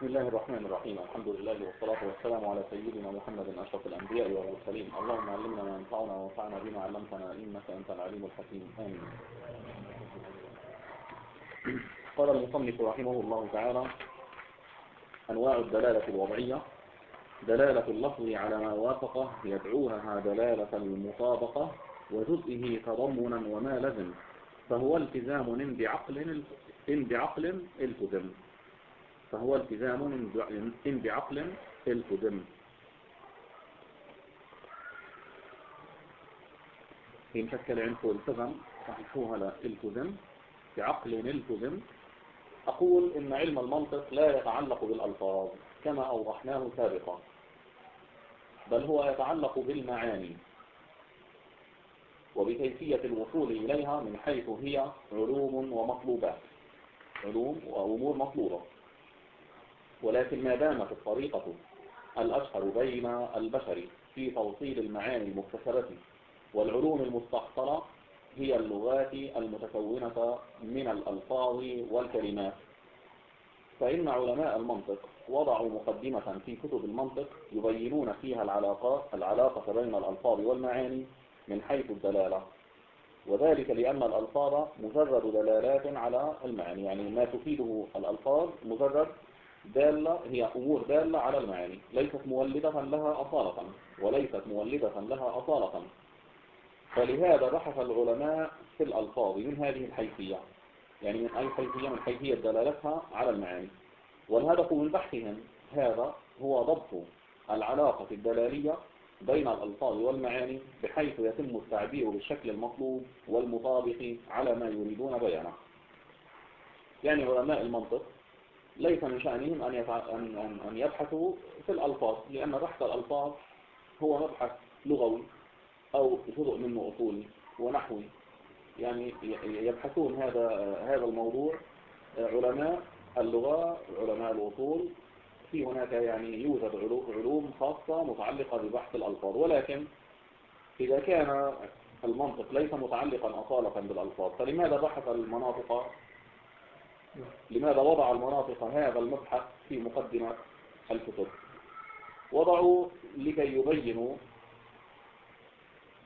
بسم الله الرحمن الرحيم. الحمد لله والصلاة والسلام على سيدنا محمد أشرف الأنبياء والمرسلين. اللهم علمنا ما ينفعنا وانفعنا بما علمتنا إنك أنت العليم الحكيم. آمين. قال المصنف رحمه الله تعالى أنواع الدلالة الوضعية. دلالة اللفظ على ما وافقه يدعوها دلالة المطابقة وجزئه تضمنا وما لزم فهو التزام إن بعقل إن بعقل التزم. فهو التزام إن بعقل التزم هي مشكلة عندكم التزم صحيحوها لا التزم بعقل التزم أقول إن علم المنطق لا يتعلق بالألفاظ كما أوضحناه سابقا. بل هو يتعلق بالمعاني. وبكيفية الوصول إليها من حيث هي علوم ومطلوبات. علوم وأمور مطلوبة. ولكن ما دامت الطريقة الأشهر بين البشر في توصيل المعاني المكتسبة والعلوم المستحصرة هي اللغات المتكونة من الألفاظ والكلمات. فإن علماء المنطق وضعوا مقدمة في كتب المنطق يبينون فيها العلاقات العلاقة بين الألفاظ والمعاني من حيث الدلالة. وذلك لأن الألفاظ مجرد دلالات على المعاني يعني ما تفيده الألفاظ مجرد دالة هي أمور دالة على المعاني. ليست مولدة لها أصالة وليست مولدة لها أصالة. فلهذا بحث العلماء في الألفاظ من هذه الحيثية. يعني من أي حيثية من حيثية دلالتها على المعاني. والهدف من بحثهم هذا هو ضبط العلاقة الدلالية بين الألفاظ والمعاني بحيث يتم التعبير بالشكل المطلوب والمطابق على ما يريدون بيانه. يعني علماء المنطق ليس من شأنهم أن, أن... أن يبحثوا في الألفاظ لأن بحث الألفاظ هو مبحث لغوي أو جزء منه أصولي ونحوي يعني يبحثون هذا هذا الموضوع علماء اللغة علماء الأصول. في هناك يعني يوجد علوم خاصة متعلقة ببحث الألفاظ. ولكن إذا كان المنطق ليس متعلقا أصالة بالألفاظ فلماذا بحث المناطق لماذا وضع المناطق هذا المبحث في مقدمة الكتب؟ وضعوا لكي يبينوا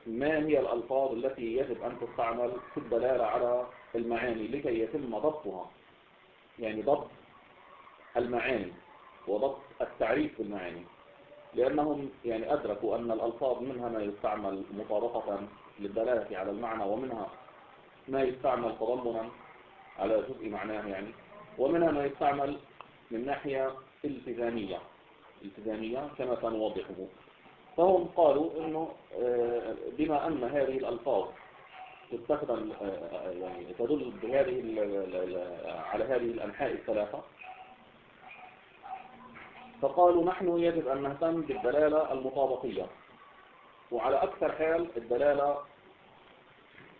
ما هي الألفاظ التي يجب أن تستعمل في الدلالة على المعاني لكي يتم ضبطها. يعني ضبط المعاني وضبط التعريف بالمعاني لأنهم يعني أدركوا أن الألفاظ منها ما يستعمل مطابقة للدلالة على المعنى ومنها ما يستعمل تضمنا على جزء معناه يعني. ومنها ما يستعمل من ناحية التزامية. التزامية كما سنوضحه. فهم قالوا إنه آه، بما أن هذه الألفاظ تستخدم آه، يعني تدل بهذه على هذه الأنحاء الثلاثة. فقالوا نحن يجب أن نهتم بالدلالة المطابقية. وعلى أكثر حال الدلالة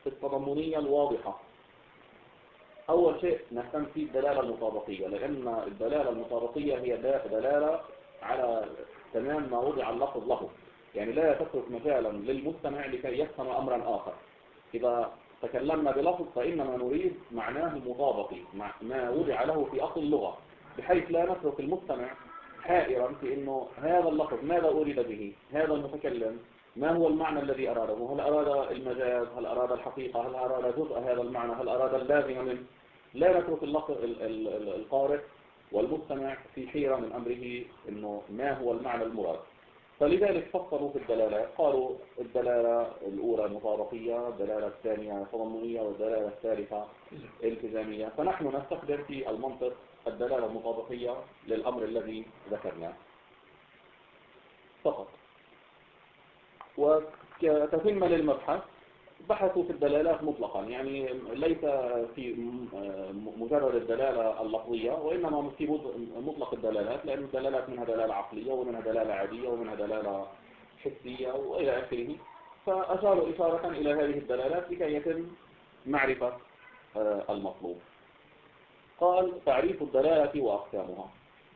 التضمنية الواضحة. أول شيء نهتم فيه الدلالة المطابقية لأن الدلالة المطابقية هي دلالة على تمام ما وضع اللفظ له. يعني لا تترك مجالا للمستمع لكي يفهم أمرا آخر. إذا تكلمنا بلفظ فإنما نريد معناه المطابقي ما وضع له في أصل اللغة بحيث لا نترك المستمع حائرا في أنه هذا اللفظ ماذا أريد به؟ هذا المتكلم ما هو المعنى الذي أراده؟ هل أراد المجاز؟ هل أراد الحقيقة؟ هل أراد جزء هذا المعنى؟ هل أراد اللازم منه؟ لا نترك القارئ والمستمع في حيرة من أمره أنه ما هو المعنى المراد. فلذلك فصلوا في الدلالات قالوا الدلالة الأولى مطابقية الدلالة الثانية تضمنية والدلالة الثالثة التزامية فنحن نستخدم في المنطق الدلالة المطابقية للأمر الذي ذكرناه. فقط. وكتتمة للمبحث بحثوا في الدلالات مطلقا يعني ليس في مجرد الدلالة اللفظية وإنما في مطلق الدلالات لأن الدلالات منها دلالة عقلية ومنها دلالة عادية ومنها دلالة حسية وإلى آخره. فأشاروا إشارة إلى هذه الدلالات لكي يتم معرفة آه، المطلوب. قال تعريف الدلالة وأقسامها.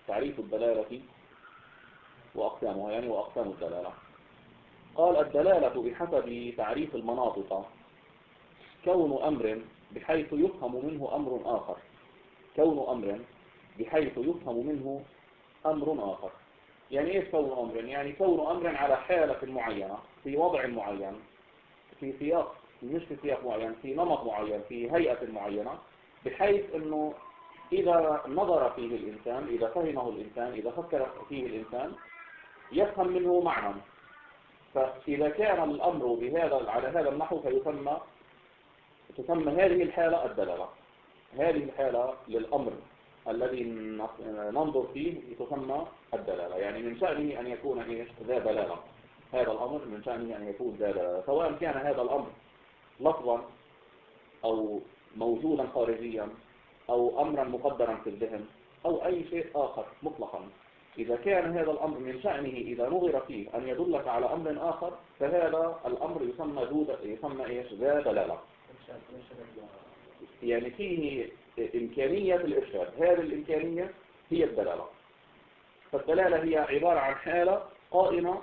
تعريف الدلالة وأقسامها يعني وأقسام الدلالة. قال الدلالة بحسب تعريف المناطق. كون أمر بحيث يفهم منه أمر آخر. كون أمر بحيث يفهم منه أمر آخر. يعني إيش كون أمر؟ يعني كون أمر على حالة معينة في وضع معين في سياق مش في سياق معين في نمط معين في هيئة معينة بحيث أنه إذا نظر فيه الإنسان إذا فهمه الإنسان إذا فكر فيه الإنسان يفهم منه معنى. فإذا كان الأمر بهذا على هذا النحو فيسمى تسمى هذه الحالة الدلالة. هذه الحالة للأمر الذي ننظر فيه تسمى الدلالة. يعني من شأنه أن يكون إيش؟ ذا دلالة. هذا الأمر من شأنه أن يكون ذا دلالة. سواء كان هذا الأمر لفظا أو موجودا خارجيا أو أمرا مقدرا في الذهن أو أي شيء آخر مطلقا. إذا كان هذا الأمر من شأنه إذا نظر فيه أن يدلك على أمر آخر فهذا الأمر يسمى جودة يسمى إيش؟ ذا دلالة يعني فيه إمكانية الإرشاد. هذه الإمكانية هي الدلالة. فالدلالة هي عبارة عن حالة قائمة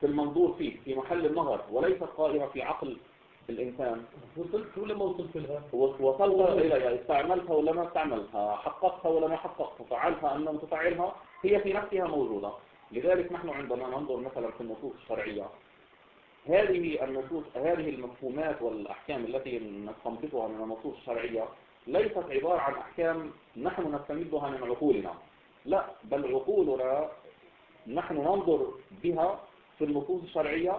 في المنظور فيه في محل النظر وليست قائمة في عقل الإنسان. وصلت ولا ما وصلت لها؟ وصلت إليها استعملتها ولا ما استعملتها حققتها ولا ما حققتها فعلتها أم لم تفعلها هي في نفسها موجودة. لذلك نحن عندما ننظر مثلا في النصوص الشرعية هذه النصوص هذه المفهومات والأحكام التي نستنبطها من النصوص الشرعية ليست عبارة عن أحكام نحن نستمدها من عقولنا. لا بل عقولنا نحن ننظر بها في النصوص الشرعية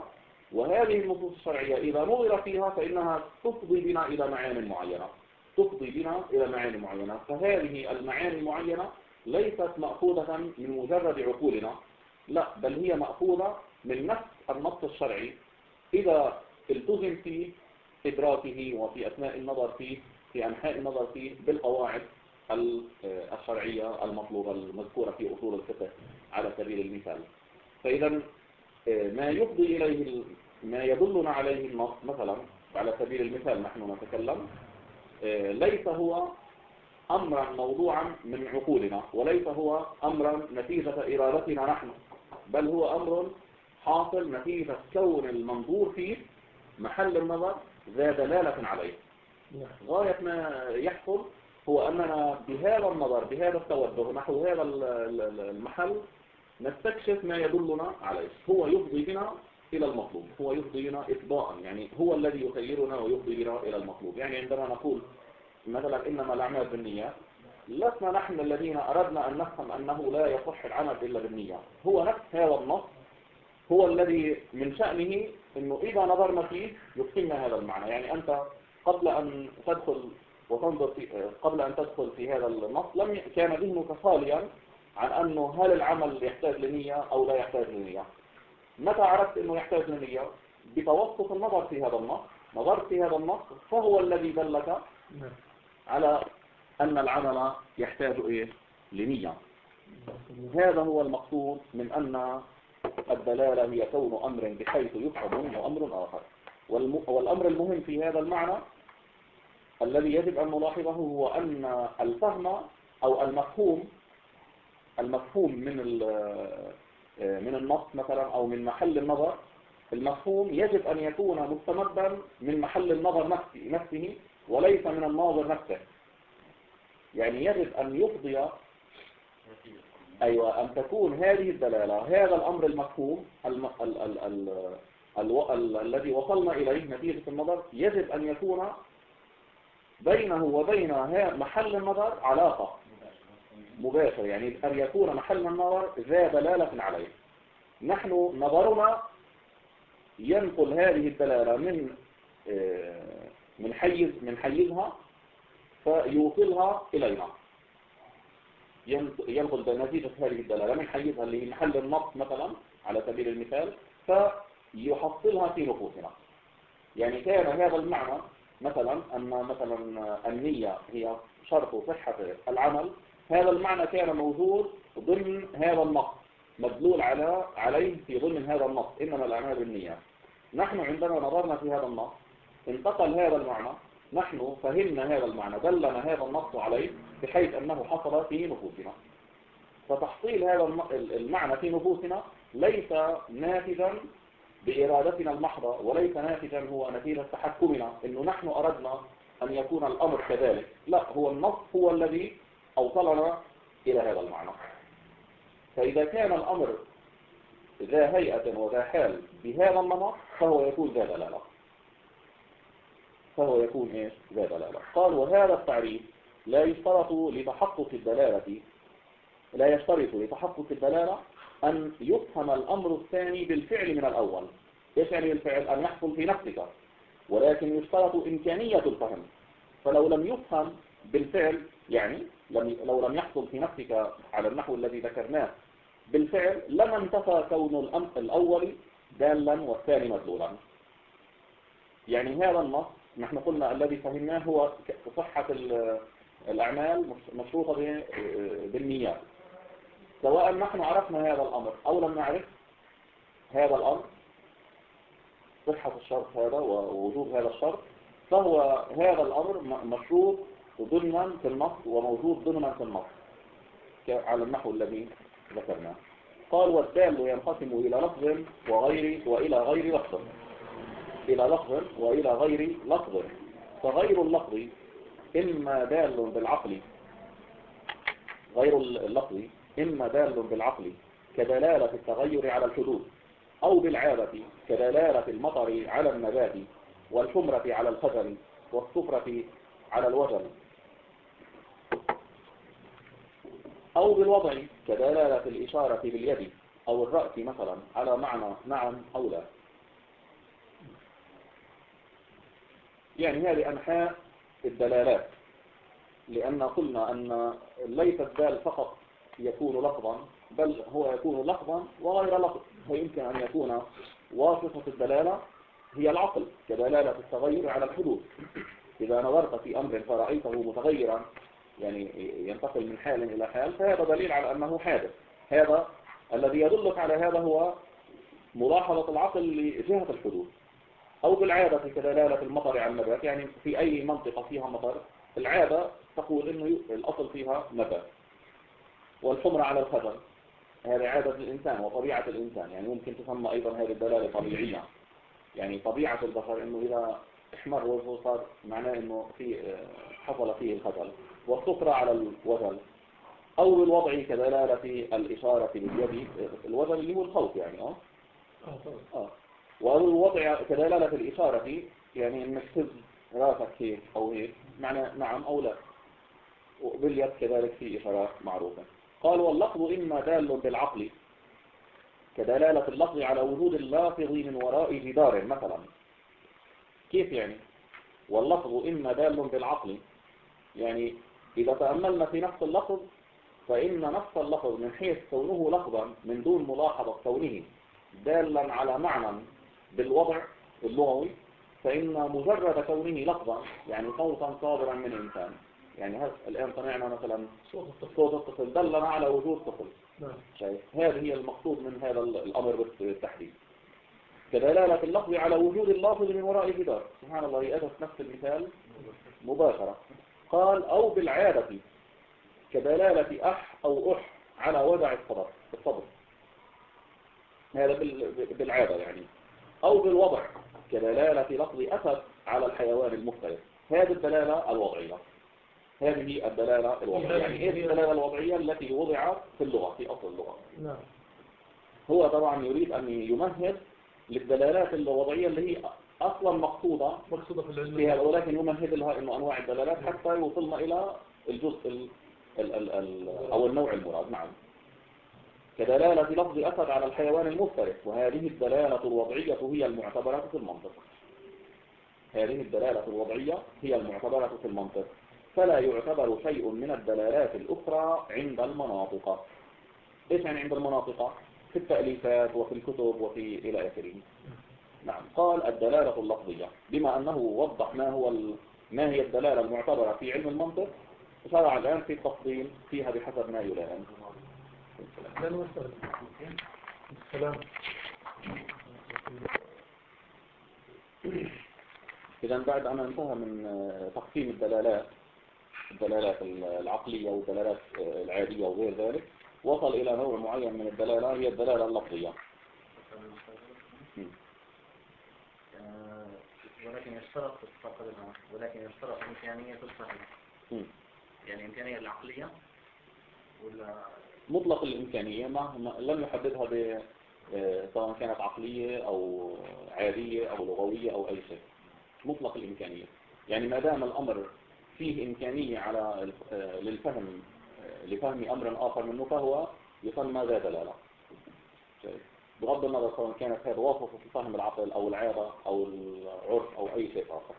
وهذه النصوص الشرعية إذا نظر فيها فإنها تفضي بنا إلى معاني معينة. تفضي بنا إلى معاني معينة. فهذه المعاني المعينة ليست مأخوذة من مجرد عقولنا. لا بل هي مأخوذة من نفس النص الشرعي. إذا التزم في إدراكه وفي أثناء النظر فيه في أنحاء النظر فيه بالقواعد الشرعية المطلوبة المذكورة في أصول الفقه على سبيل المثال. فإذا ما يفضي إليه ما يدلنا عليه النص مثلا على سبيل المثال نحن نتكلم ليس هو أمرا موضوعا من عقولنا وليس هو أمرا نتيجة إرادتنا نحن بل هو أمر حاصل نتيجة كون المنظور فيه محل النظر ذا دلالة عليه. غاية ما يحصل هو أننا بهذا النظر بهذا التوجه نحو هذا المحل نستكشف ما يدلنا عليه هو يفضي بنا إلى المطلوب هو يفضي بنا إفضاء يعني هو الذي يخيرنا ويفضي بنا إلى المطلوب يعني عندما نقول مثلا إنما الأعمال بالنيات لسنا نحن الذين أردنا أن نفهم أنه لا يصح العمل إلا بالنية. هو نفس هذا النص هو الذي من شأنه أنه إذا نظرنا فيه يفهمنا هذا المعنى. يعني أنت قبل أن تدخل وتنظر في قبل أن تدخل في هذا النص لم كان ذهنك خاليا عن أنه هل العمل يحتاج لنية أو لا يحتاج لنية. متى عرفت أنه يحتاج لنية؟ بتوسط النظر في هذا النص. نظرت في هذا النص فهو الذي دلك. على أن العمل يحتاج إيه لنية. هذا هو المقصود من أن الدلالة هي كون أمر بحيث يفهم وأمر آخر. والأمر المهم في هذا المعنى الذي يجب أن نلاحظه هو أن الفهم أو المفهوم المفهوم من من النص مثلا أو من محل النظر المفهوم يجب أن يكون مستمدا من محل النظر نفسه وليس من الناظر نفسه. يعني يجب أن يفضي أيوة أن تكون هذه الدلالة هذا الأمر المفهوم الم... ال... ال... ال... ال... ال... الذي وصلنا إليه نتيجة النظر يجب أن يكون بينه وبين محل النظر علاقة. مباشرة يعني أن يكون محل النظر ذا دلالة عليه. نحن نظرنا ينقل هذه الدلالة من آه، من حيز من حيزها فيوصلها إلينا. ينقل بنتيجة هذه الدلالة من حيزها اللي هي محل النص مثلا على سبيل المثال فيحصلها في نفوسنا. يعني كان هذا المعنى مثلا أن مثلا النية هي شرط صحة العمل هذا المعنى كان موجود ضمن هذا النص مدلول على عليه في ضمن هذا النص إنما الأعمال بالنية. نحن عندما نظرنا في هذا النص انتقل هذا المعنى نحن فهمنا هذا المعنى دلنا هذا النص عليه بحيث أنه حصل في نفوسنا. فتحصيل هذا المعنى في نفوسنا ليس ناتجا بإرادتنا المحضة وليس ناتجا هو نتيجة تحكمنا إنه نحن أردنا أن يكون الأمر كذلك. لا هو النص هو الذي أوصلنا إلى هذا المعنى. فإذا كان الأمر ذا هيئة وذا حال بهذا النمط فهو يكون ذا دلالة. فهو يكون إيش؟ ذا دلالة قال وهذا التعريف لا يشترط لتحقق الدلالة لا يشترط لتحقق الدلالة أن يفهم الأمر الثاني بالفعل من الأول. إيش يعني الفعل أن يحصل في نفسك. ولكن يشترط إمكانية الفهم. فلو لم يفهم بالفعل يعني لم لو لم يحصل في نفسك على النحو الذي ذكرناه بالفعل لما انتفى كون الأمر الأول دالا والثاني مدلولا. يعني هذا النص نحن قلنا الذي فهمناه هو صحة الأعمال مشروطة بالنيات. سواء نحن عرفنا هذا الأمر أو لم نعرف هذا الأمر صحة الشرط هذا ووجود هذا الشرط فهو هذا الأمر مشروط ضمنا في النص وموجود ضمنا في النص على النحو الذي ذكرناه. قال والدال ينقسم إلى لفظ وغير وإلى غير لفظ. إلى لفظ وإلى غير لفظ. فغير اللفظ إما دال بالعقل غير اللفظ إما دال بالعقل كدلالة التغير على الحدود أو بالعادة كدلالة المطر على النبات والحمرة على الخجل والصفرة على الوجل أو بالوضع كدلالة الإشارة باليد أو الرأس مثلا على معنى نعم أو لا. يعني هذه أنحاء الدلالات. لأن قلنا أن ليس الدال فقط يكون لفظا بل هو يكون لفظا وغير لفظ. فيمكن أن يكون واسطة الدلالة هي العقل كدلالة التغير على الحدود. إذا نظرت في أمر فرأيته متغيرا يعني ينتقل من حال إلى حال فهذا دليل على أنه حادث. هذا الذي يدلك على هذا هو ملاحظة العقل لجهة الحدود. أو بالعادة كدلالة المطر على النبات يعني في أي منطقة فيها مطر العادة تقول إنه الأصل فيها نبات. والحمر على الخبر هذه عادة الإنسان وطبيعة الإنسان يعني ممكن تسمى أيضا هذه الدلالة طبيعية. يعني طبيعة البشر إنه إذا احمر وجهه صار معناه إنه في حصل فيه الخجل. والصفرة على الوجل أو بالوضع كدلالة الإشارة باليد الوجل اللي هو الخوف يعني آه؟ آه. والوضع كدلالة الإشارة يعني إنك تهز رأسك هيك أو هيك معنى نعم أو لا. وباليد كذلك في إشارات معروفة. قال واللفظ إما دال بالعقل كدلالة اللفظ على وجود اللافظ من وراء جدار مثلا. كيف يعني؟ واللفظ إما دال بالعقل يعني إذا تأملنا في نفس اللفظ فإن نفس اللفظ من حيث كونه لفظا من دون ملاحظة كونه دالا على معنى بالوضع اللغوي فإن مجرد كونه لفظا يعني صوتا صادرا من إنسان يعني الآن سمعنا مثلا صوت الطفل. دلنا على وجود طفل. نعم. شايف؟ هذه هي المقصود من هذا الأمر بالتحديد. كدلالة اللفظ على وجود اللافظ من وراء جدار سبحان الله أتت نفس المثال مباشرة. قال أو بالعادة كدلالة أح أو أح على وضع الصدر. الصدر. هذا بالعادة يعني. أو بالوضع كدلالة لفظ أسد على الحيوان المختلف. هذه الدلالة الوضعية. هذه الدلالة الوضعية. يعني إيه الدلالة الوضعية التي وضعت في اللغة في أصل اللغة. نعم. هو طبعا يريد أن يمهد للدلالات الوضعية اللي هي أصلا مقصودة مقصودة في العلم. فيها ولكن يمهد لها إنه أنواع الدلالات حتى يوصلنا إلى الجزء ال ال ال ال أو النوع المراد. نعم. كدلالة لفظ أسد على الحيوان المفترس وهذه الدلالة الوضعية هي المعتبرة في المنطق. هذه الدلالة الوضعية هي المعتبرة في المنطق. فلا يعتبر شيء من الدلالات الأخرى عند المناطق. إيش يعني عند المناطق؟ في التأليفات وفي الكتب وفي إلى آخره. نعم. قال الدلالة اللفظية. بما أنه وضح ما هو ال... ما هي الدلالة المعتبرة في علم المنطق شرع الآن في التفصيل فيها بحسب ما يلائم إذا بعد أن انتهى من تقسيم الدلالات الدلالات العقلية والدلالات العادية وغير ذلك وصل إلى نوع معين من الدلالة هي الدلالة اللفظية. ولكن يشترط ولكن يشترط إمكانية الصحيح يعني إمكانية العقلية ولا مطلق الإمكانية ما لم يحددها ب آه، سواء كانت عقلية أو عادية أو لغوية أو أي شيء. مطلق الإمكانية. يعني ما دام الأمر فيه إمكانية على آه، للفهم آه، لفهم أمر آخر منه فهو يسمى ذا دلالة. شايف؟ بغض النظر سواء كانت هذا واسطة فهم العقل أو العادة أو العرف أو أي شيء آخر.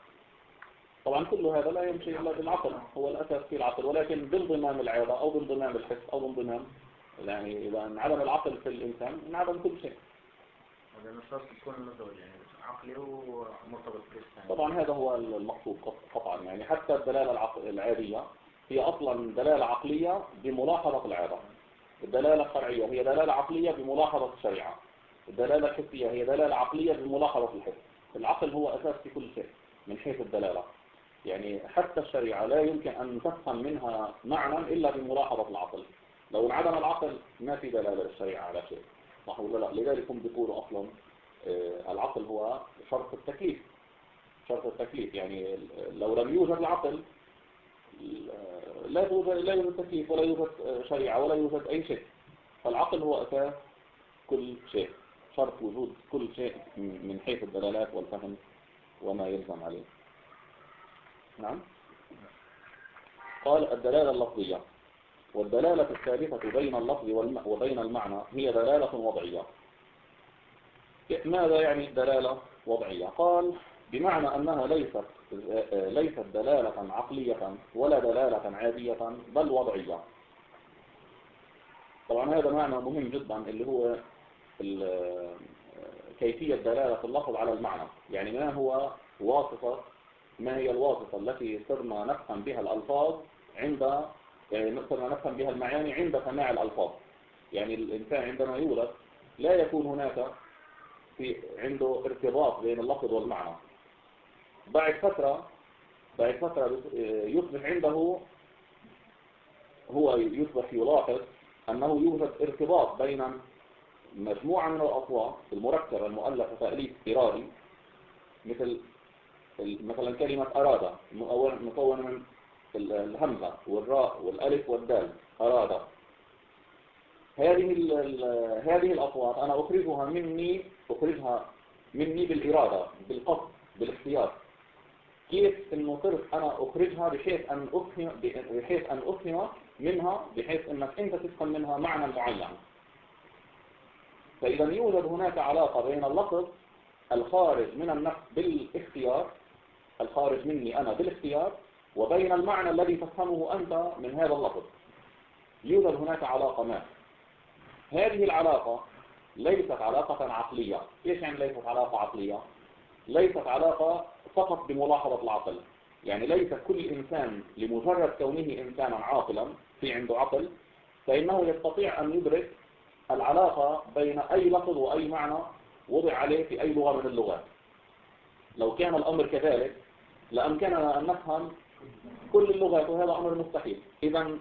طبعا كل هذا لا يمشي إلا بالعقل هو الأساس في العقل ولكن بانضمام العادة أو بانضمام الحس أو بانضمام يعني إذا انعدم العقل في الإنسان انعدم كل شيء. يعني طبعا هذا هو المقصود قط- قطعا يعني حتى الدلالة العادية هي أصلا دلالة عقلية بملاحظة العادة الدلالة الشرعية هي دلالة عقلية بملاحظة الشريعة. الدلالة الحسية هي دلالة عقلية بملاحظة الحس. العقل هو أساس في كل شيء من حيث الدلالة. يعني حتى الشريعة لا يمكن أن تفهم منها معنى إلا بملاحظة العقل. لو انعدم العقل ما في دلالة للشريعة على شيء. صح ولا لا؟ لذلك هم بيقولوا أصلا آه، العقل هو شرط التكليف شرط التكليف يعني لو لم يوجد العقل لا يوجد لا يوجد تكليف ولا يوجد شريعة ولا يوجد أي شيء. فالعقل هو أساس كل شيء. شرط وجود كل شيء من حيث الدلالات والفهم وما يلزم عليه. نعم. قال الدلالة اللفظية. والدلالة الثالثة بين اللفظ وبين المعنى هي دلالة وضعية. ماذا يعني دلالة وضعية؟ قال بمعنى أنها ليست ليست دلالة عقلية ولا دلالة عادية بل وضعية. طبعا هذا معنى مهم جدا اللي هو كيفية دلالة اللفظ على المعنى. يعني ما هو واسطة ما هي الواسطة التي صرنا نفهم بها الألفاظ عند يعني صرنا نفهم بها المعاني عند سماع الألفاظ. يعني الإنسان عندما يولد لا يكون هناك في عنده ارتباط بين اللفظ والمعنى. بعد فترة بعد فترة يصبح عنده هو يصبح يلاحظ أنه يوجد ارتباط بين مجموعة من الأصوات المركبة المؤلفة تأليف إرادي مثل مثلا كلمة أراد مكونة من الهمزة والراء والألف والدال أراد. هذه هذه الأصوات أنا أخرجها مني أخرجها مني بالإرادة بالقصد بالاختيار. كيف إنه صرت أنا أخرجها؟ بحيث أن أفهم بحيث أن أفهم منها بحيث أنك أنت تفهم منها معنى معين. فإذا يوجد هناك علاقة بين اللفظ الخارج من النفس بالاختيار الخارج مني أنا بالاختيار وبين المعنى الذي تفهمه أنت من هذا اللفظ. يوجد هناك علاقة ما. هذه العلاقة ليست علاقة عقلية. إيش يعني ليست علاقة عقلية؟ ليست علاقة فقط بملاحظة العقل. يعني ليس كل إنسان لمجرد كونه إنسانا عاقلا في عنده عقل فإنه يستطيع أن يدرك العلاقة بين أي لفظ وأي معنى وضع عليه في أي لغة من اللغات. لو كان الأمر كذلك لأمكننا أن نفهم كل اللغات وهذا أمر مستحيل. إذا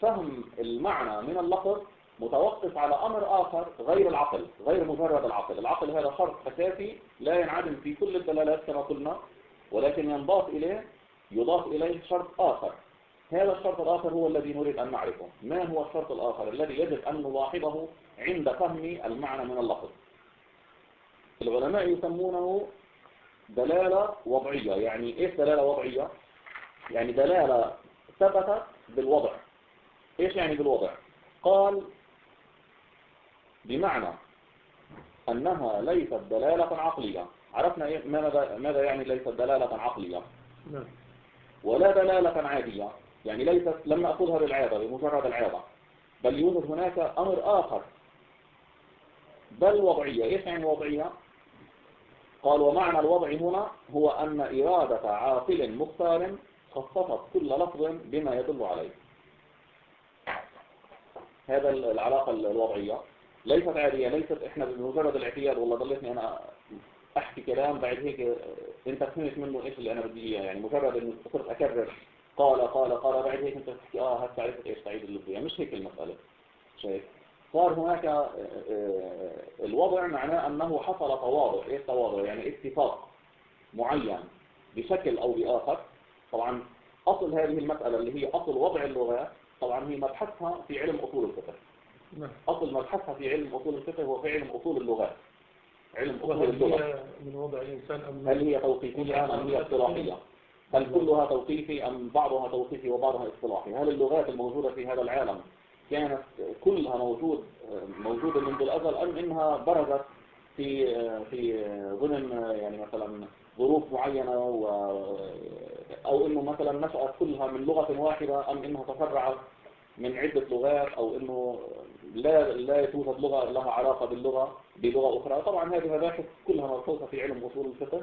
فهم المعنى من اللفظ متوقف على أمر آخر غير العقل غير مجرد العقل. العقل هذا شرط أساسي لا ينعدم في كل الدلالات كما قلنا ولكن ينضاف إليه يضاف إليه شرط آخر. هذا الشرط الآخر هو الذي نريد أن نعرفه. ما هو الشرط الآخر الذي يجب أن نلاحظه عند فهم المعنى من اللفظ؟ العلماء يسمونه دلالة وضعية. يعني إيش دلالة وضعية؟ يعني دلالة ثبتت بالوضع. إيش يعني بالوضع؟ قال بمعنى أنها ليست دلالة عقلية. عرفنا إيه؟ ماذا, ماذا يعني ليست دلالة عقلية؟ نعم. ولا دلالة عادية. يعني ليست لم نأخذها بالعادة بمجرد العادة بل يوجد هناك أمر آخر. بل وضعية. إيش يعني وضعية؟ قال ومعنى الوضع هنا هو أن إرادة عاقل مختار خصصت كل لفظ بما يدل عليه. هذا العلاقة الوضعية. ليست عادية ليست إحنا بمجرد الاعتياد. والله ضليتني أنا أحكي كلام بعد هيك أنت فهمت منه إيش اللي أنا بدي إياه. يعني مجرد اني صرت أكرر. قال قال قال بعد هيك أنت تحكي آه هسه عرفت إيش؟ تعيد اللي بدي مش هيك المسألة. شايف؟ صار هناك الوضع معناه أنه حصل تواضع. إيش تواضع؟ يعني اتفاق معين بشكل أو بآخر. طبعا أصل هذه المسألة اللي هي أصل وضع اللغات طبعا هي مبحثها في علم أصول الفقه. نعم. أصل مبحثها في علم أصول الفقه هو في علم أصول اللغات. علم أصول اللغة. من وضع الإنسان أم هل هي توقيفية أم هي اصطلاحية؟ هل كلها توقيفي أم بعضها توقيفي وبعضها اصطلاحي؟ هل اللغات الموجودة في هذا العالم كانت كلها موجود موجودة منذ الأزل أم إنها برزت في في ضمن يعني مثلا ظروف معينة و أو إنه مثلا نشأت كلها من لغة واحدة أم إنها تفرعت من عدة لغات أو إنه لا لا توجد لغة لها علاقة باللغة بلغة أخرى. طبعا هذه مباحث كلها مبحوثة في علم أصول الفقه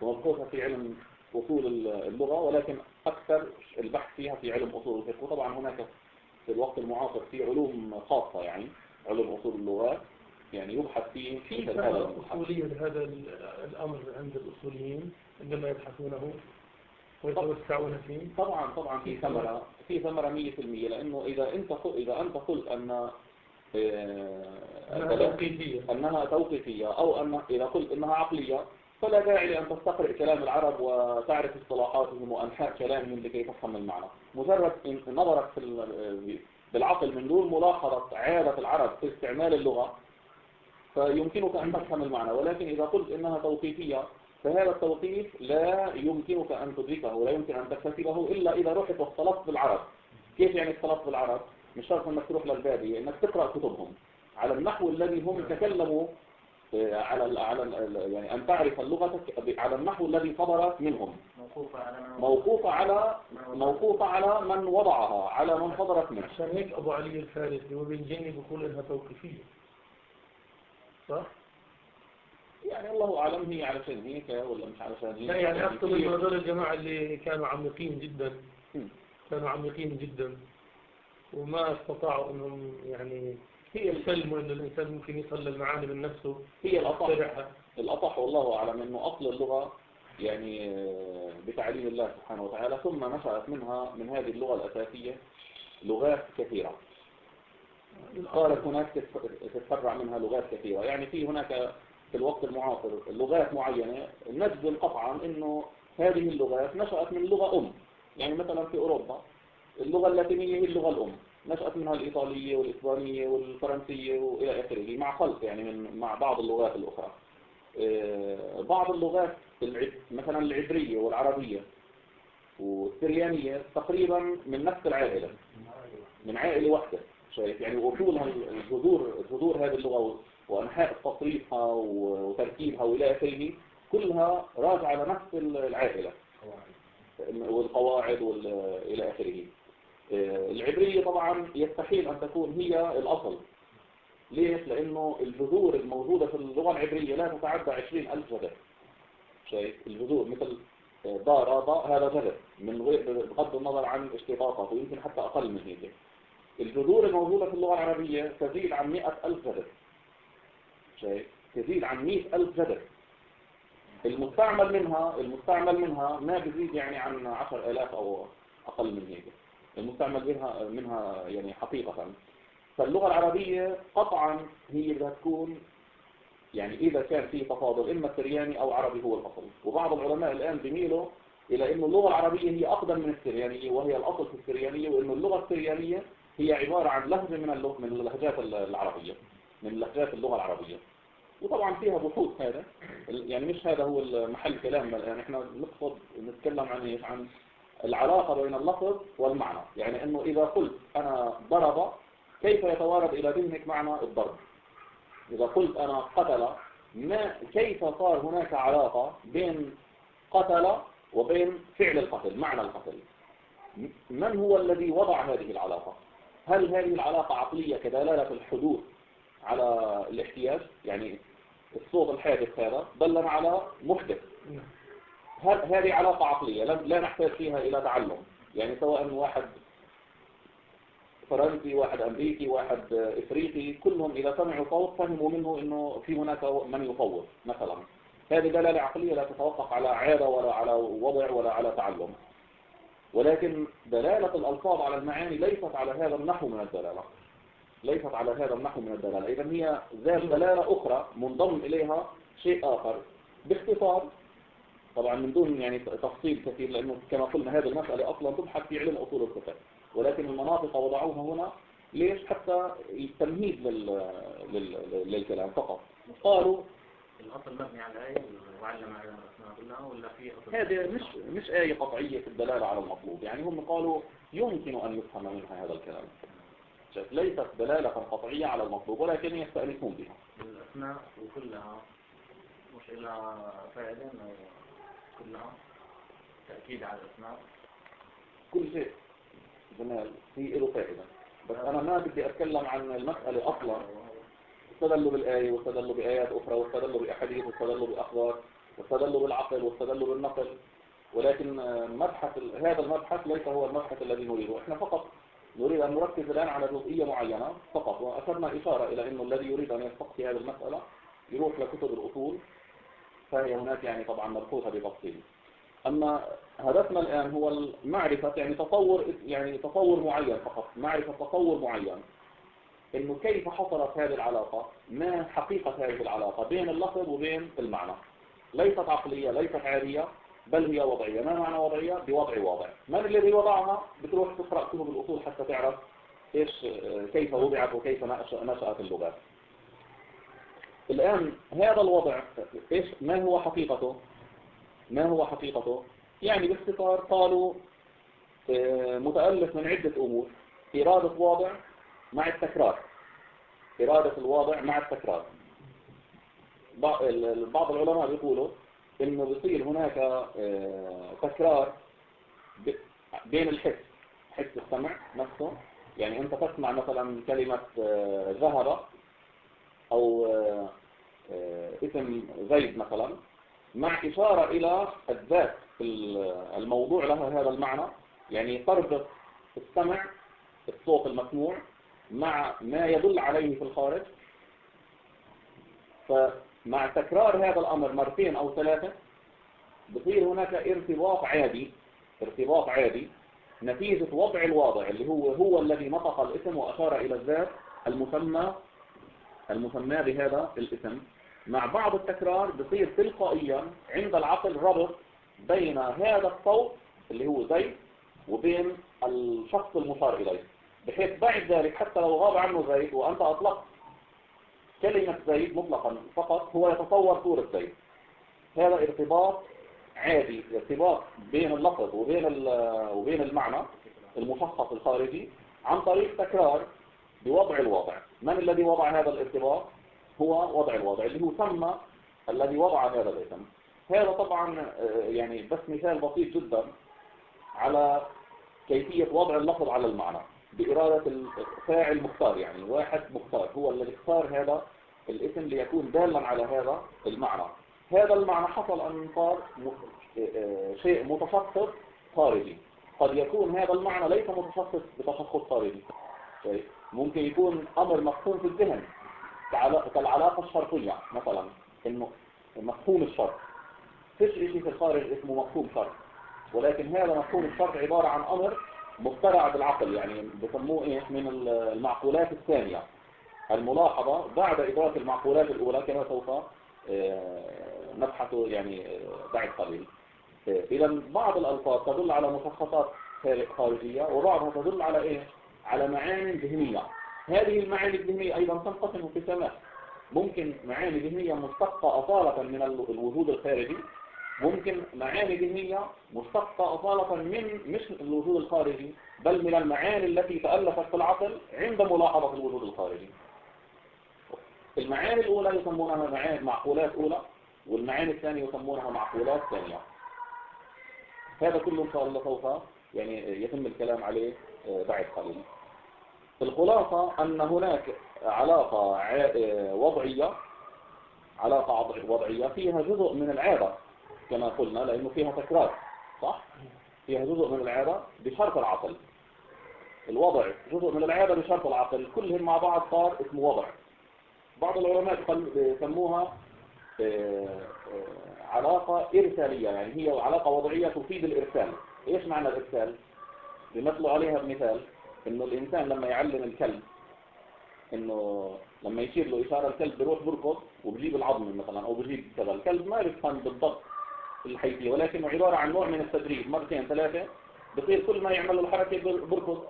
ومبحوثة في علم أصول اللغة ولكن أكثر البحث فيها في علم أصول الفقه. وطبعا هناك في الوقت المعاصر في علوم خاصة يعني علم أصول اللغات يعني يبحث فيه في هذا. أصولية لهذا ال- الأمر عند الأصوليين عندما يبحثونه ويتوسعون فيه. طبعا طبعا في ثمرة في ثمرة 100% لأنه إذا أنت إذا أنت قلت أن آه، أنها توقيفية. أنها توقيفية أو أن إذا قلت أنها عقلية فلا داعي لأن تستقرئ كلام العرب وتعرف اصطلاحاتهم وأنحاء كلامهم لكي تفهم المعنى مجرد نظرك في ال- بالعقل من دون ملاحظة عادة العرب في استعمال اللغة فيمكنك أن تفهم المعنى ولكن إذا قلت إنها توقيفية فهذا التوقيف لا يمكنك أن تدركه ولا يمكن أن تكتسبه إلا إذا رحت واختلطت بالعرب. كيف يعني اختلطت بالعرب؟ مش شرط أنك تروح للبادية إنك تقرأ كتبهم. على النحو الذي هم تكلموا على ال على ال يعني أن تعرف اللغة على النحو الذي صدرت منهم. موقوفة على من موقوفة على موقوفة على من وضعها على من صدرت منه. عشان هيك أبو علي الفارسي وبنجني بيقول إنها توقيفية. صح؟ يعني الله أعلم هي علشان هيك ولا مش علشان هيك لا يعني أقصد إنه هذول الجماعة اللي كانوا عميقين جدا. كانوا عميقين جدا. وما استطاعوا إنهم يعني هي يسلموا إنه الإنسان ممكن يصل للمعاني من نفسه. هي يخترعها الأصح والله أعلم أنه أصل اللغة يعني آه، بتعليم الله سبحانه وتعالى ثم نشأت منها من هذه اللغة الأساسية لغات كثيرة. صارت هناك تتف- تتفرع منها لغات كثيرة. يعني في هناك في الوقت المعاصر لغات معينة نجزم قطعا أنه هذه اللغات نشأت من لغة أم. يعني مثلا في أوروبا اللغة اللاتينية هي اللغة الأم. نشأت منها الإيطالية والإسبانية والفرنسية وإلى آخره مع خلط يعني من مع بعض اللغات الأخرى. آه، بعض اللغات. مثلا العبرية والعربية والسريانية تقريبا من نفس العائلة من عائلة واحدة شايف؟ يعني أصولها الجذور جذور هذه اللغة وأنحاء تصريفها وتركيبها وإلى آخره كلها راجعة لنفس العائلة. والقواعد وإلى آخره. العبرية طبعا يستحيل أن تكون هي الأصل. ليش؟ لأنه الجذور الموجودة في اللغة العبرية لا تتعدى 20 ألف جذر. شايف؟ الجذور مثل ضا ضاء هذا جذر. من غير بغض النظر عن اشتقاقاته ويمكن حتى أقل من هيك. الجذور الموجودة في اللغة العربية تزيد عن 100 ألف جذر. شايف؟ تزيد عن 100 ألف جذر. المستعمل منها المستعمل منها ما بيزيد يعني عن 10000 أو أقل من هيك. المستعمل منها منها يعني حقيقة. فاللغة العربية قطعا هي بدها تكون يعني إذا كان في تفاضل إما سرياني أو عربي هو الأصل. وبعض العلماء الآن بيميلوا إلى أنه اللغة العربية هي أقدم من السريانية وهي الأصل في السريانية وأنه اللغة السريانية هي عبارة عن لهجة من اللغة من اللهجات العربية من لهجات اللغة العربية. وطبعا فيها بحوث هذا. يعني مش هذا هو محل كلامنا الآن. إحنا نقصد نتكلم عن عن العلاقة بين اللفظ والمعنى. يعني إنه إذا قلت أنا ضرب كيف يتوارد إلى ذهنك معنى الضرب؟ إذا قلت أنا قتل ما كيف صار هناك علاقة بين قتل وبين فعل القتل معنى القتل؟ من هو الذي وضع هذه العلاقة؟ هل هذه العلاقة عقلية كدلالة الحدوث على الاحتياج؟ يعني الصوت الحادث هذا دلنا على محدث. هل هذه علاقة عقلية لا نحتاج فيها إلى تعلم. يعني سواء واحد فرنسي واحد أمريكي واحد إفريقي كلهم إذا سمعوا صوت فهموا منه إنه في هناك من يصوت مثلا. هذه دلالة عقلية لا تتوقف على عادة ولا على وضع ولا على تعلم. ولكن دلالة الألفاظ على المعاني ليست على هذا النحو من الدلالة. ليست على هذا النحو من الدلالة. إذا هي ذات دلالة أخرى منضم إليها شيء آخر. باختصار طبعا من دون يعني تفصيل كثير لأنه كما قلنا هذه المسألة أصلا تبحث في علم أصول الفقه. ولكن المناطق وضعوها هنا ليش؟ حتى التمهيد لل... لل... للكلام فقط. قالوا الأصل مبني على الآية وعلم على كلها ولا في أصل هذه مش مش آية قطعية في الدلالة على المطلوب. يعني هم قالوا يمكن أن يفهم منها هذا الكلام. شايف ليست دلالة قطعية على المطلوب ولكن يستأنسون بها. الأسماء وكلها مش إلا فائدة إنه كلها تأكيد على الأسماء. كل شيء. جمال في له فائدة بس أنا ما بدي أتكلم عن المسألة أصلا. استدلوا بالآية واستدلوا بآيات أخرى واستدلوا بأحاديث واستدلوا بأخبار واستدلوا بالعقل واستدلوا بالنقل ولكن مبحث هذا المبحث ليس هو المبحث الذي نريده. إحنا فقط نريد أن نركز الآن على جزئية معينة فقط. وأخذنا إشارة إلى أنه الذي يريد أن يستقصي هذه المسألة يروح لكتب الأصول. فهي هناك يعني طبعا مرفوضة بتفصيل أما هدفنا الآن هو المعرفة يعني تصور يعني تصور معين فقط معرفة تصور معين. إنه كيف حصلت هذه العلاقة؟ ما حقيقة هذه العلاقة بين اللفظ وبين المعنى؟ ليست عقلية ليست عادية بل هي وضعية. ما معنى وضعية؟ بوضع واضع من الذي وضعها؟ بتروح تقرأ كتب الأصول حتى تعرف إيش كيف وضعت وكيف نشأت اللغات. الآن هذا الوضع إيش؟ ما هو حقيقته؟ ما هو حقيقته؟ يعني باختصار قالوا آه، متألف من عدة أمور. إرادة واضع مع التكرار. إرادة الواضع مع التكرار. بعض العلماء بيقولوا إنه بيصير هناك آه، تكرار بين الحس. حس السمع نفسه. يعني أنت تسمع مثلا كلمة آه، ذهب أو اسم زيد مثلا مع إشارة إلى الذات الموضوع لها هذا المعنى يعني تربط السمع الصوت المسموع مع ما يدل عليه في الخارج. فمع تكرار هذا الأمر مرتين أو ثلاثة بصير هناك ارتباط عادي ارتباط عادي نتيجة وضع الواضع اللي هو هو الذي نطق الاسم وأشار إلى الذات المسمى المسمى بهذا الاسم. مع بعض التكرار بصير تلقائيا عند العقل ربط بين هذا الصوت اللي هو زيد وبين الشخص المشار إليه. بحيث بعد ذلك حتى لو غاب عنه زيد وأنت أطلقت كلمة زيد مطلقا فقط هو يتصور صورة زيد. هذا ارتباط عادي ارتباط بين اللفظ وبين وبين المعنى المشخص الخارجي عن طريق تكرار بوضع الوضع من الذي وضع هذا الارتباط؟ هو وضع الوضع اللي هو سمى الذي وضع هذا الاسم هذا طبعا آه، يعني بس مثال بسيط جدا على كيفية وضع اللفظ على المعنى بإرادة الفاعل مختار يعني واحد مختار هو الذي اختار هذا الاسم ليكون دالا على هذا المعنى. هذا المعنى حصل أن صار آه، شيء متشخص خارجي. قد يكون هذا المعنى ليس متشخص بتشخص خارجي. ممكن يكون أمر مفهوم في الذهن. كالعلاقة الشرطية مثلا إنه مفهوم الشرط. فيش شيء في الخارج اسمه مفهوم شرط. ولكن هذا مفهوم الشرط عبارة عن أمر مخترع بالعقل يعني بسموه إيش من المعقولات الثانية. الملاحظة بعد إدراك المعقولات الأولى كما سوف آه، نبحث يعني آه، بعد قليل. آه، إذا بعض الألفاظ تدل على مشخصات خارجية وبعضها تدل على إيه؟ على معاني ذهنية. هذه المعاني الذهنية أيضا تنقسم انقسامات ممكن معاني ذهنية مشتقة أصالة من الوجود الخارجي. ممكن معاني ذهنية مشتقة أصالة من مش الوجود الخارجي بل من المعاني التي تألفت في العقل عند ملاحظة الوجود الخارجي. المعاني الأولى يسمونها معاني معقولات أولى والمعاني الثانية يسمونها معقولات ثانية. هذا كله إن شاء الله سوف يعني يتم الكلام عليه آه، بعد قليل. الخلاصة أن هناك علاقة وضعية علاقة وضعية فيها جزء من العادة كما قلنا لأنه فيها تكرار صح؟ فيها جزء من العادة بشرط العقل. الوضع جزء من العادة بشرط العقل. كلهم مع بعض صار اسمه وضع. بعض العلماء يسموها آه، آه، علاقة إرسالية يعني هي علاقة وضعية تفيد الإرسال. إيش معنى الإرسال؟ بمثلوا عليها بمثال. إنه الإنسان لما يعلم الكلب إنه لما يشير له إشارة الكلب بيروح بركض وبجيب العظم مثلا أو بجيب كذا. الكلب ما بيفهم بالضبط الحيثيه ولكنه عبارة عن نوع من التدريب. مرتين ثلاثة بصير كل ما يعمل له الحركة بركض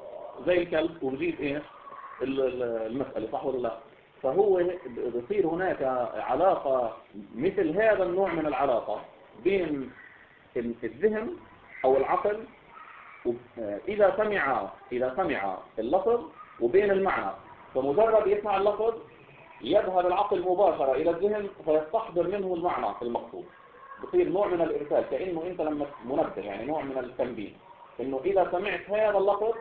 زي الكلب وبجيب إيش؟ ال- ال- المسألة صح ولا لا؟ فهو بصير هناك علاقة مثل هذا النوع من العلاقة بين ال- الذهن أو العقل إذا سمع إذا سمع اللفظ وبين المعنى فمجرد يسمع اللفظ يذهب العقل مباشرة إلى الذهن فيستحضر منه المعنى المقصود. بصير نوع من الإرسال كأنه أنت لما منبه يعني نوع من التنبيه. إنه إذا سمعت هذا اللفظ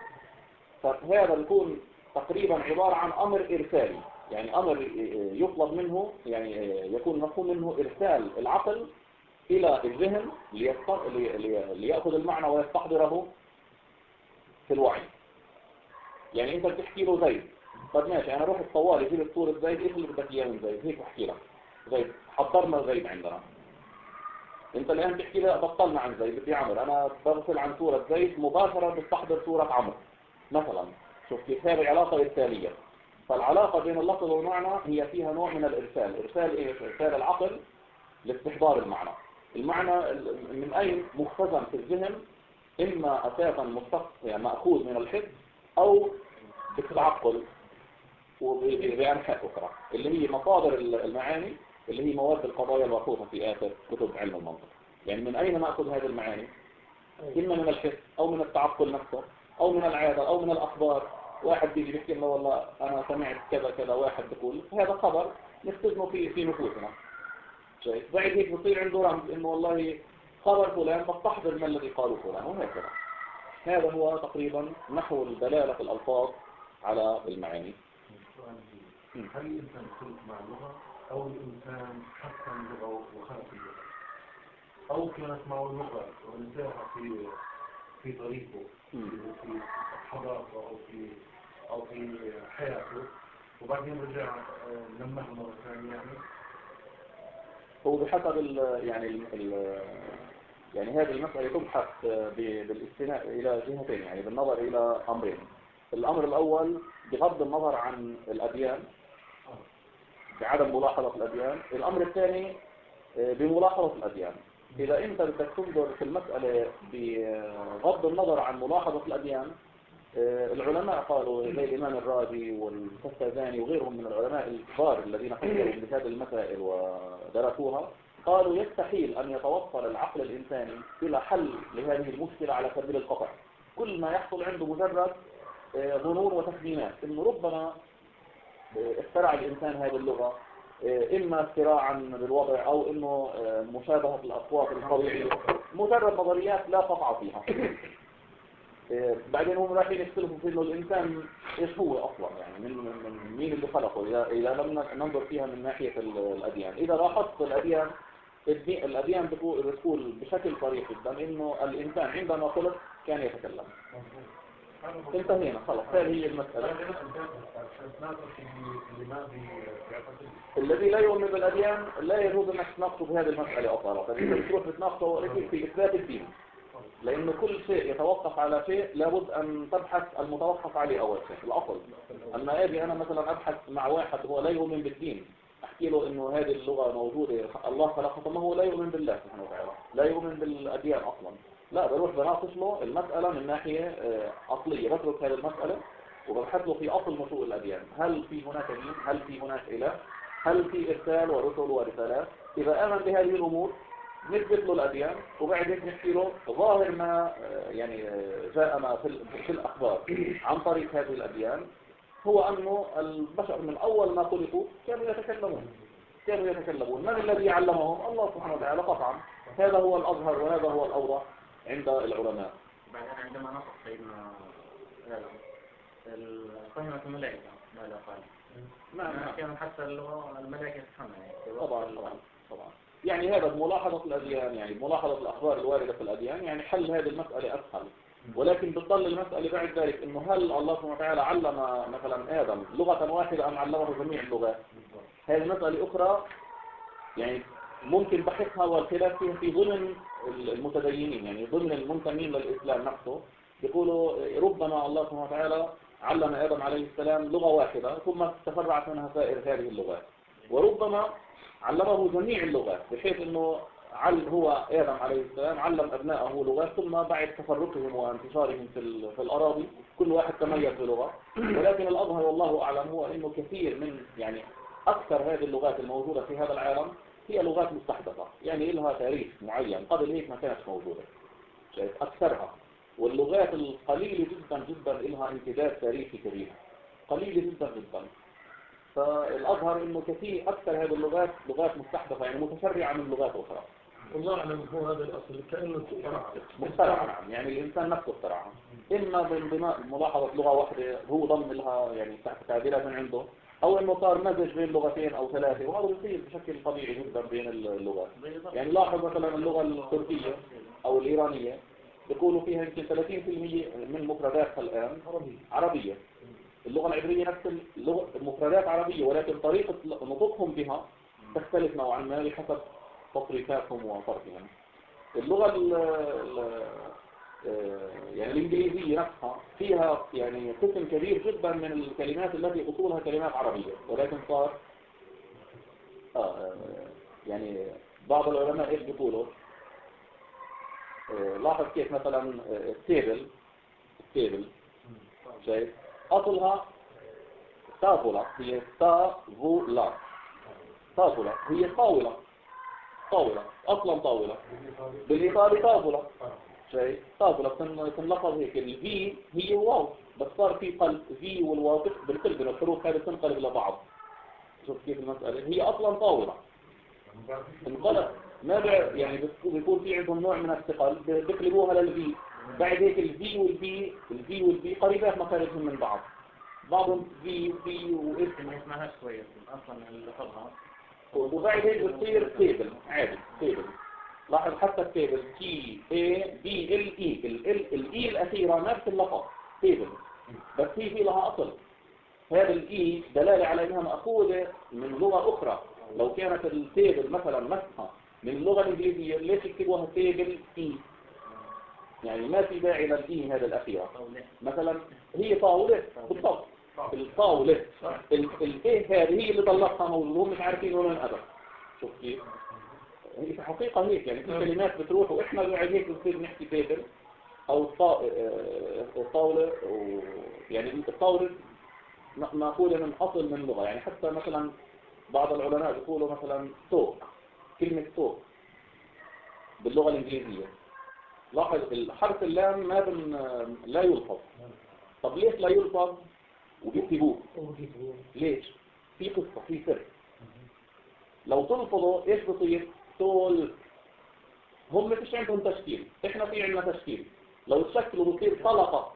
فهذا بيكون تقريبا عبارة عن أمر إرسالي. يعني أمر يطلب منه يعني يكون مفهوم منه إرسال العقل إلى الذهن ليأخذ المعنى ويستحضره في الوعي. يعني أنت بتحكي له زيد. طب ماشي أنا روح الطوالي جيب صورة زيد إيش اللي بدك إياه من زيد؟ هيك بحكي لك. زيد حضرنا زيد عندنا. انت الان تحكي لي بطلنا عن زيد بدي عمرو أنا بغفل عن صورة زيد مباشرة بستحضر صورة عمرو مثلا شوف كيف هذه علاقة إرسالية. فالعلاقة بين اللفظ والمعنى هي فيها نوع من الإرسال. إرسال إيش؟ إرسال العقل لاستحضار المعنى. المعنى ال- من أين؟ مختزن في الذهن إما أساسا مستق يعني مأخوذ من الحس أو بالتعقل وبأنحاء أخرى. اللي هي مصادر المعاني اللي هي مواد القضايا الواقوفة في آخر كتب علم المنطق. يعني من أين نأخذ هذه المعاني؟ إما من الحس أو من التعقل نفسه أو من العادة أو من الأخبار. واحد بيجي بيحكي لنا والله أنا سمعت كذا كذا واحد بيقول هذا خبر نختزنه في في نفوسنا. شايف بعد هيك بصير عنده رمز إنه والله خبر فلان بستحضر ما الذي قاله فلان وهكذا. هذا هو تقريبا نحو الدلالة في الألفاظ على المعاني. هل الإنسان خلق مع اللغة؟ أو الإنسان حسن اللغة وخلق اللغة؟ أو كانت معه اللغة وانتهى في في طريقه. في حضارته أو في أو في حياته وبعدين رجع آه، لمها مرة ثانية يعني؟ هو بحسب يعني ال يعني هذه المسألة تبحث ب- بالاستناء إلى جهتين يعني بالنظر إلى أمرين. الأمر الأول بغض النظر عن الأديان بعدم ملاحظة الأديان. الأمر الثاني آه، بملاحظة الأديان. إذا أنت بدك تنظر في المسألة بغض النظر عن ملاحظة الأديان آه، العلماء قالوا زي الإمام الرازي والكستازاني وغيرهم من العلماء الكبار الذين فكروا في هذه المسائل ودرسوها قالوا يستحيل أن يتوصل العقل الإنساني إلى حل لهذه المشكلة على سبيل القطع كل ما يحصل عنده مجرد آه، ظنون وتخمينات إنه ربما آه، اخترع الإنسان هذه اللغة آه، إما اختراعا للوضع أو إنه آه، مشابهة الأصوات الطبيعية. مجرد نظريات لا قطع فيها. آه، بعدين هم رايحين يختلفوا في إنه الإنسان إيش هو أصلا؟ يعني من, من مين اللي خلقه؟ اذا إذا لم ننظر فيها من ناحية ال- الأديان. إذا لاحظت الأديان الأديان بتقول بشكل صريح جدا إنه الإنسان عندما خلق كان يتكلم. انتهينا خلص هذه هي المسألة. الذي لا يؤمن بالأديان لا يجوز انك تناقشه بهذه المسألة أصلا. فانت بتروح بتناقشه في إثبات الدين. لأن كل شيء يتوقف على شيء لابد أن تبحث المتوقف عليه أول شيء. الأصل. أما أجي أنا مثلا أبحث مع واحد هو لا يؤمن بالدين. أحكي له إنه هذه اللغة موجودة الله خلقها طب ما هو لا يؤمن بالله سبحانه وتعالى. لا يؤمن بالأديان أصلا. لا بروح بناقش له المسألة من ناحية آه، أصلية. بترك هذه المسألة وببحث له في أصل نشوء الأديان. هل في هناك دين؟ هل في هناك إله؟ هل في إرسال ورسل ورسالات؟ إذا آمن بهذه الأمور نثبت له الأديان وبعدين نحكي له ظاهر ما آه، يعني آه، جاءنا في ال- في الأخبار عن طريق هذه الأديان. هو أنه البشر من أول ما خلقوا كانوا يتكلمون كانوا يتكلمون. من الذي علمهم؟ الله سبحانه وتعالى قطعا. هذا هو الأظهر وهذا هو الأوضح عند العلماء. بعدين عندما نطق سيدنا فهمت الملائكة ماذا قال؟ نعم نعم. كان حتى الملائكة تفهمها طبعا طبعا طبعا. يعني هذا بملاحظة الأديان يعني بملاحظة الأخبار الواردة في الأديان يعني حل هذه المسألة أسهل. ولكن بتضل المسألة بعد ذلك إنه هل الله سبحانه وتعالى علم مثلا آدم لغة واحدة أم علمه جميع اللغات؟ هذه مسألة أخرى يعني ممكن بحثها والخلاف فيها في ضمن المتدينين يعني ضمن المنتمين للإسلام نفسه. يقولوا ربما الله سبحانه وتعالى علم آدم عليه السلام لغة واحدة ثم تفرعت منها سائر هذه اللغات. وربما علمه جميع اللغات بحيث إنه عل هو آدم عليه السلام علم أبنائه لغات ثم بعد تفرقهم وانتشارهم في, في الأراضي كل واحد تميز بلغة. ولكن الأظهر والله أعلم هو أنه كثير من يعني أكثر هذه اللغات الموجودة في هذا العالم هي لغات مستحدثة. يعني لها تاريخ معين قبل هيك ما كانت موجودة. شايف؟ أكثرها. واللغات القليلة جدا جدا لها امتداد تاريخي كبير. قليلة جدا جدا. فالأظهر أنه كثير أكثر هذه اللغات لغات مستحدثة يعني متفرعة من لغات أخرى. والله أعلم هو هذا الأصل كأنه مخترعة نعم يعني الإنسان نفسه اخترعها إما بانضمام ملاحظة لغة واحدة هو ضم لها يعني تحت تعديلات من عنده أو إنه صار مزج بين لغتين أو ثلاثة وهذا بيصير بشكل طبيعي جدا بين اللغات. يعني لاحظ مثلا اللغة التركية أو الإيرانية بيقولوا فيها يمكن 30% من مفرداتها الآن عربي عربية. اللغة العبرية نفس اللغة المفردات عربية ولكن طريقة نطقهم بها تختلف نوعا ما بحسب تصريفاتهم وفرقهم اللغة ال ال يعني الإنجليزية نفسها فيها يعني قسم كبير جدا من الكلمات التي أصولها كلمات عربية ولكن صار آه يعني بعض العلماء إيش بيقولوا؟ آه، لاحظ كيف مثلا ال table ال table شايف؟ أصلها tavola هي tavola tavola هي طاولة. طاولة. أصلا طاولة. بالإيطالي tavola شايف طاولة. بتنلفظ هيك. ال V هي واو. بس صار في قلب V والواو بالقلب. الحروف هذه تنقلب إلى بعض. شوف كيف المسألة. هي أصلا طاولة. انقلب. ما يعني بيكون في عندهم نوع من الثقل. بيقلبوها للفي بعد هيك الفي والفي الفي والفي قريبات مخارجهم من بعض. بعضهم في في واف يمكن ما يسمعهاش كويس أصلا اللي خلها وبعد هيك بتصير table عادي table لاحظ حتى ال table T A B L E ال ال E الأخيرة نفس اللفظ table بس هي في لها أصل. هذا ال E دلالة على إنها مأخوذة من لغة أخرى. لو كانت ال table مثلا نفسها من اللغة الانجليزيه ليش يكتبوها table E يعني ما في داعي لل E هذا لا مثلا هي طاولة بالضبط الطاولة ال E هذه هي اللي ضلتها موجود هم مش عارفين وين الأدب. شوف كيف هي في الحقيقة هيك يعني في كلمات بتروح وإحنا قاعد هيك بنصير نحكي table أو الطا- آه، الطاولة و- يعني الطاولة م- مأخوذة من أصل من لغة. يعني حتى مثلا بعض العلماء بيقولوا مثلا توك كلمة توك باللغة الإنجليزية. لاحظ الحرف اللام ما بن لا يلفظ. طب ليش لا يلفظ؟ وبيكتبوه. ليش؟ في قصة في سر. لو تلفظوا إيش بصير؟ تول هم مفيش عندهم تشكيل. إحنا في عندنا تشكيل. لو تشكلوا بصير طلقة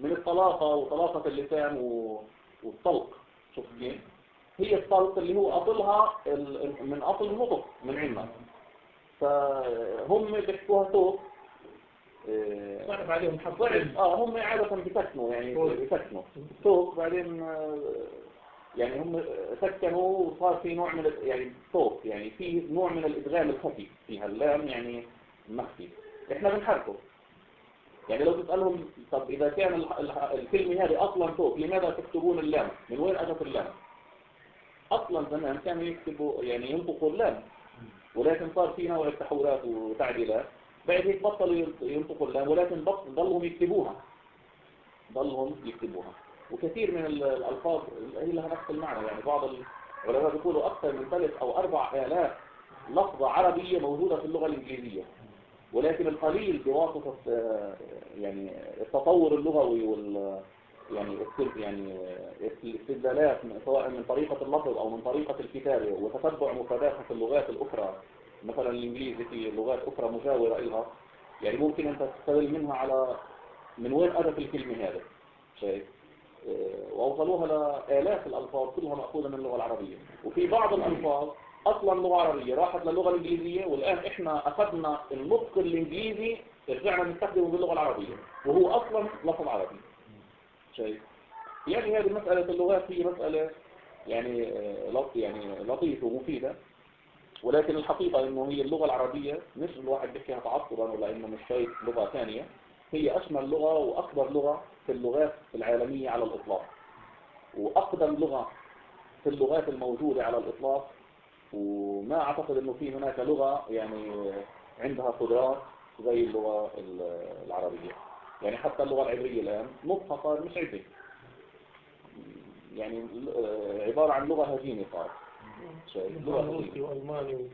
من الطلاقة وطلاقة اللسان و... والطلق. شوف كيف؟ هي الطلق اللي هو أصلها ال- من أصل النطق من عندنا. فهم بيحكوها إيه، صعب عليهم آه هم عادة بيسكنوا يعني بيسكنوا. صوت بعدين آه، يعني هم سكنوا وصار في نوع من يعني صوت يعني في نوع من الإدغام الخفي فيها اللام يعني مخفي. إحنا بنحركه. يعني لو تسألهم طب إذا كان ال- ال- الكلمة هذه أصلا صوت لماذا تكتبون اللام؟ من وين أجت اللام؟ أصلا زمان كانوا يكتبوا يعني ينطقوا اللام. ولكن صار في نوع تحولات وتعديلات. بعد هيك بطلوا ينطقوا اللام ولكن ضلهم يكتبوها. ضلهم يكتبوها. وكثير من ال- الألفاظ هي لها نفس المعنى. يعني بعض العلماء بيقولوا أكثر من ثلاث أو أربع آلاف لفظة عربية موجودة في اللغة الإنجليزية. ولكن القليل بواسطة آه، يعني التطور اللغوي وال يعني يعني الاستدلالات من- سواء من طريقة اللفظ أو من طريقة الكتابة وتتبع مفرداتها في اللغات الأخرى. مثلا الإنجليزي في لغات أخرى مجاورة إلها. يعني ممكن أنت تستدل منها على من وين أتت الكلمة هذا شايف؟ آه، وأوصلوها لآلاف الألفاظ كلها مأخوذة من اللغة العربية. وفي بعض الألفاظ أصلا لغة عربية راحت للغة الإنجليزية والآن إحنا أخذنا النطق الإنجليزي رجعنا نستخدمه باللغة العربية وهو أصلا لفظ عربي. شايف يعني هذه مسألة اللغات هي مسألة يعني آه، لط- يعني لطيفة ومفيدة. ولكن الحقيقة إنه هي اللغة العربية مش الواحد بيحكيها تعصبا ولا انه مش شايف لغة ثانية. هي أشمل لغة وأكبر لغة في اللغات العالمية على الإطلاق. وأقدم لغة في اللغات الموجودة على الإطلاق. وما أعتقد أنه في هناك لغة يعني عندها قدرات زي اللغة العربية. يعني حتى اللغة العبرية الآن نطقها صار مش عبري. يعني عبارة عن لغة هجينة صار لغة روسي وألماني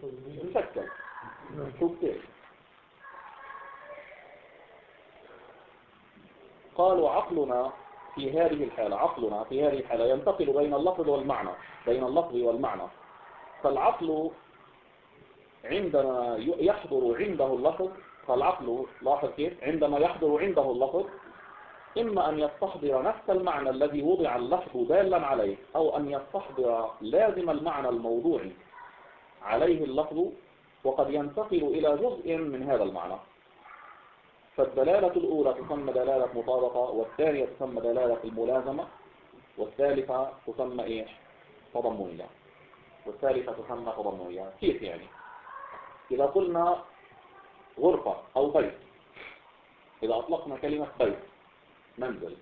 مشكل شو كتير قالوا عقلنا في هذه الحالة عقلنا في هذه الحالة ينتقل بين اللفظ والمعنى بين اللفظ والمعنى. فالعقل عندما يحضر عنده اللفظ فالعقل لاحظ كيف؟ عندما يحضر عنده اللفظ إما أن يستحضر نفس المعنى الذي وضع اللفظ دالا عليه أو أن يستحضر لازم المعنى الموضوعي عليه اللفظ وقد ينتقل إلى جزء من هذا المعنى. فالدلالة الأولى تسمى دلالة مطابقة والثانية تسمى دلالة الملازمة والثالثة تسمى إيش؟ تضمنية. والثالثة تسمى تضمنية. كيف يعني؟ إذا قلنا غرفة أو بيت. إذا أطلقنا كلمة بيت منزل.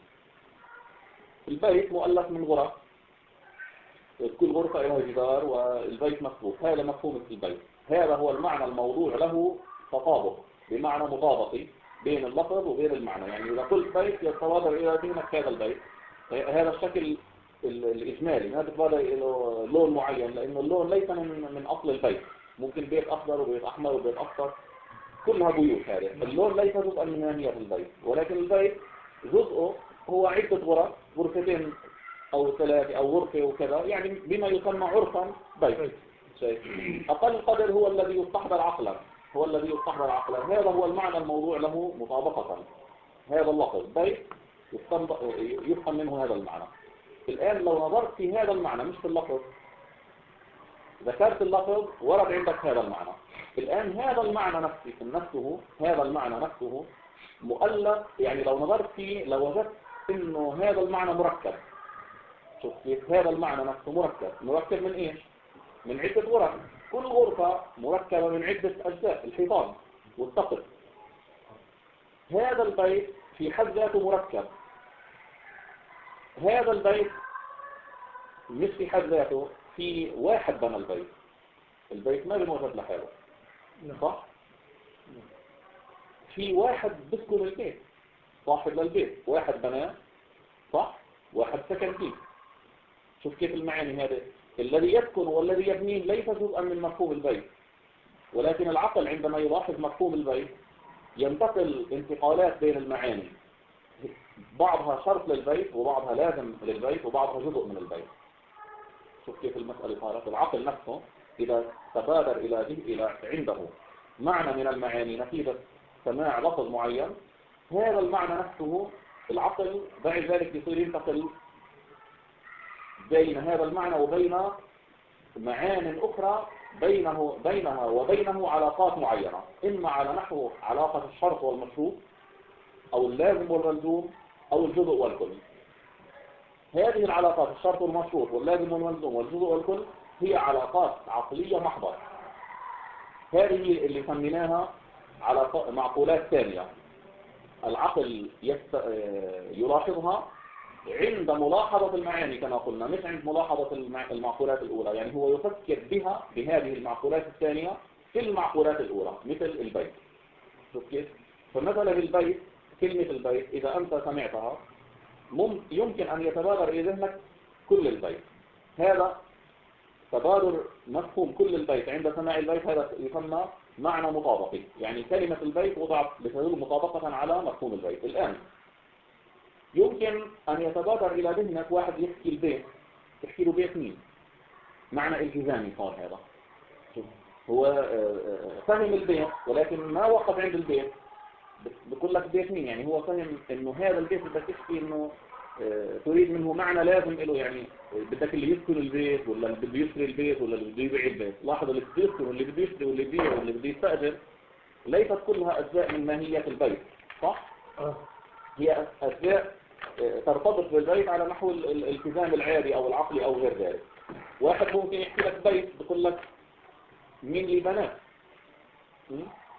البيت مؤلف من غرف. كل غرفة لها جدار والبيت مفتوح هذا مفهوم البيت. هذا هو المعنى الموضوع له تطابق بمعنى مطابقي بين اللفظ وبين المعنى. يعني إذا قلت بيت يتبادر إلى ذهنك هذا البيت. هذا الشكل الإجمالي. ما بتبادر إلى لون معين لأنه اللون ليس من من أصل البيت. ممكن بيت أخضر وبيت أحمر وبيت أصفر. كلها بيوت هذه. اللون ليس جزءا من ماهية البيت ولكن البيت جزءه هو عدة غرف غرفتين أو ثلاثة أو غرفة وكذا يعني بما يسمى عرفا بيت. شيء أقل قدر هو الذي يستحضر عقلا هو الذي يستحضر عقلا. هذا هو المعنى الموضوع له مطابقة. هذا اللفظ بيت يفهم منه هذا المعنى. الآن لو نظرت في هذا المعنى مش في اللفظ. ذكرت اللفظ ورد عندك هذا المعنى. الآن هذا المعنى نفسه نفسه هذا المعنى نفسه مؤلف. يعني لو نظرت فيه لو وجدت إنه هذا المعنى مركب. شوف كيف هذا المعنى نفسه مركب. مركب من إيش؟ من عدة غرف. كل غرفة مركبة من عدة أجزاء الحيطان والسقف هذا البيت في حد ذاته مركب. هذا البيت مش في حد ذاته في واحد بنى البيت. البيت ما بموجود لحاله. صح؟ في واحد بسكن البيت صاحب للبيت واحد بناه صح؟ واحد سكن فيه. شوف كيف المعاني هذه. الذي يسكن والذي يبنيه ليس جزءا من مفهوم البيت ولكن العقل عندما يلاحظ مفهوم البيت ينتقل انتقالات بين المعاني. بعضها شرط للبيت وبعضها لازم للبيت وبعضها جزء من البيت. شوف كيف المسألة صارت. العقل نفسه إذا تبادر إلى إلى عنده. معنى من المعاني نتيجة سماع لفظ معين. هذا المعنى نفسه العقل بعد ذلك يصير ينتقل بين هذا المعنى وبين معان أخرى بينه بينها وبينه علاقات معينة. إما على نحو علاقة الشرط والمشروط أو اللازم والملزوم أو الجزء والكل. هذه العلاقات الشرط والمشروط واللازم والملزوم والجزء والكل هي علاقات عقلية محضة هذه اللي سميناها على معقولات ثانية. العقل يست... يلاحظها عند ملاحظة المعاني كما قلنا مش عند ملاحظة المعقولات الأولى. يعني هو يفكر بها بهذه المعقولات الثانية في المعقولات الأولى مثل البيت. شوف كيف؟ فمثلا البيت كلمة البيت إذا أنت سمعتها يمكن أن يتبادر إلى ذهنك كل البيت. هذا تبادر مفهوم كل البيت عند سماع البيت هذا يسمى معنى مطابقي. يعني كلمة البيت وضعت بتدل مطابقة على مفهوم البيت. الآن يمكن أن يتبادر إلى ذهنك واحد يحكي البيت. يحكي له بيت مين؟ معنى التزامي صار هذا. هو آه، آه، فهم البيت ولكن ما وقف عند البيت. بقول لك بيت مين؟ يعني هو فهم إنه هذا البيت بدك تحكي إنه تريد منه معنى لازم له يعني بدك اللي يسكن البيت ولا اللي بده يشتري البيت ولا اللي بده يبيع البيت. لاحظ اللي بده يسكن واللي بده يشتري واللي بده يبيع واللي بده يستأجر. ليست كلها أجزاء من ماهية البيت صح؟ أه. هي أجزاء آه، ترتبط بالبيت على نحو الالتزام العادي أو العقلي أو غير ذلك. واحد ممكن يحكي لك بيت بيقول لك مين اللي بناه؟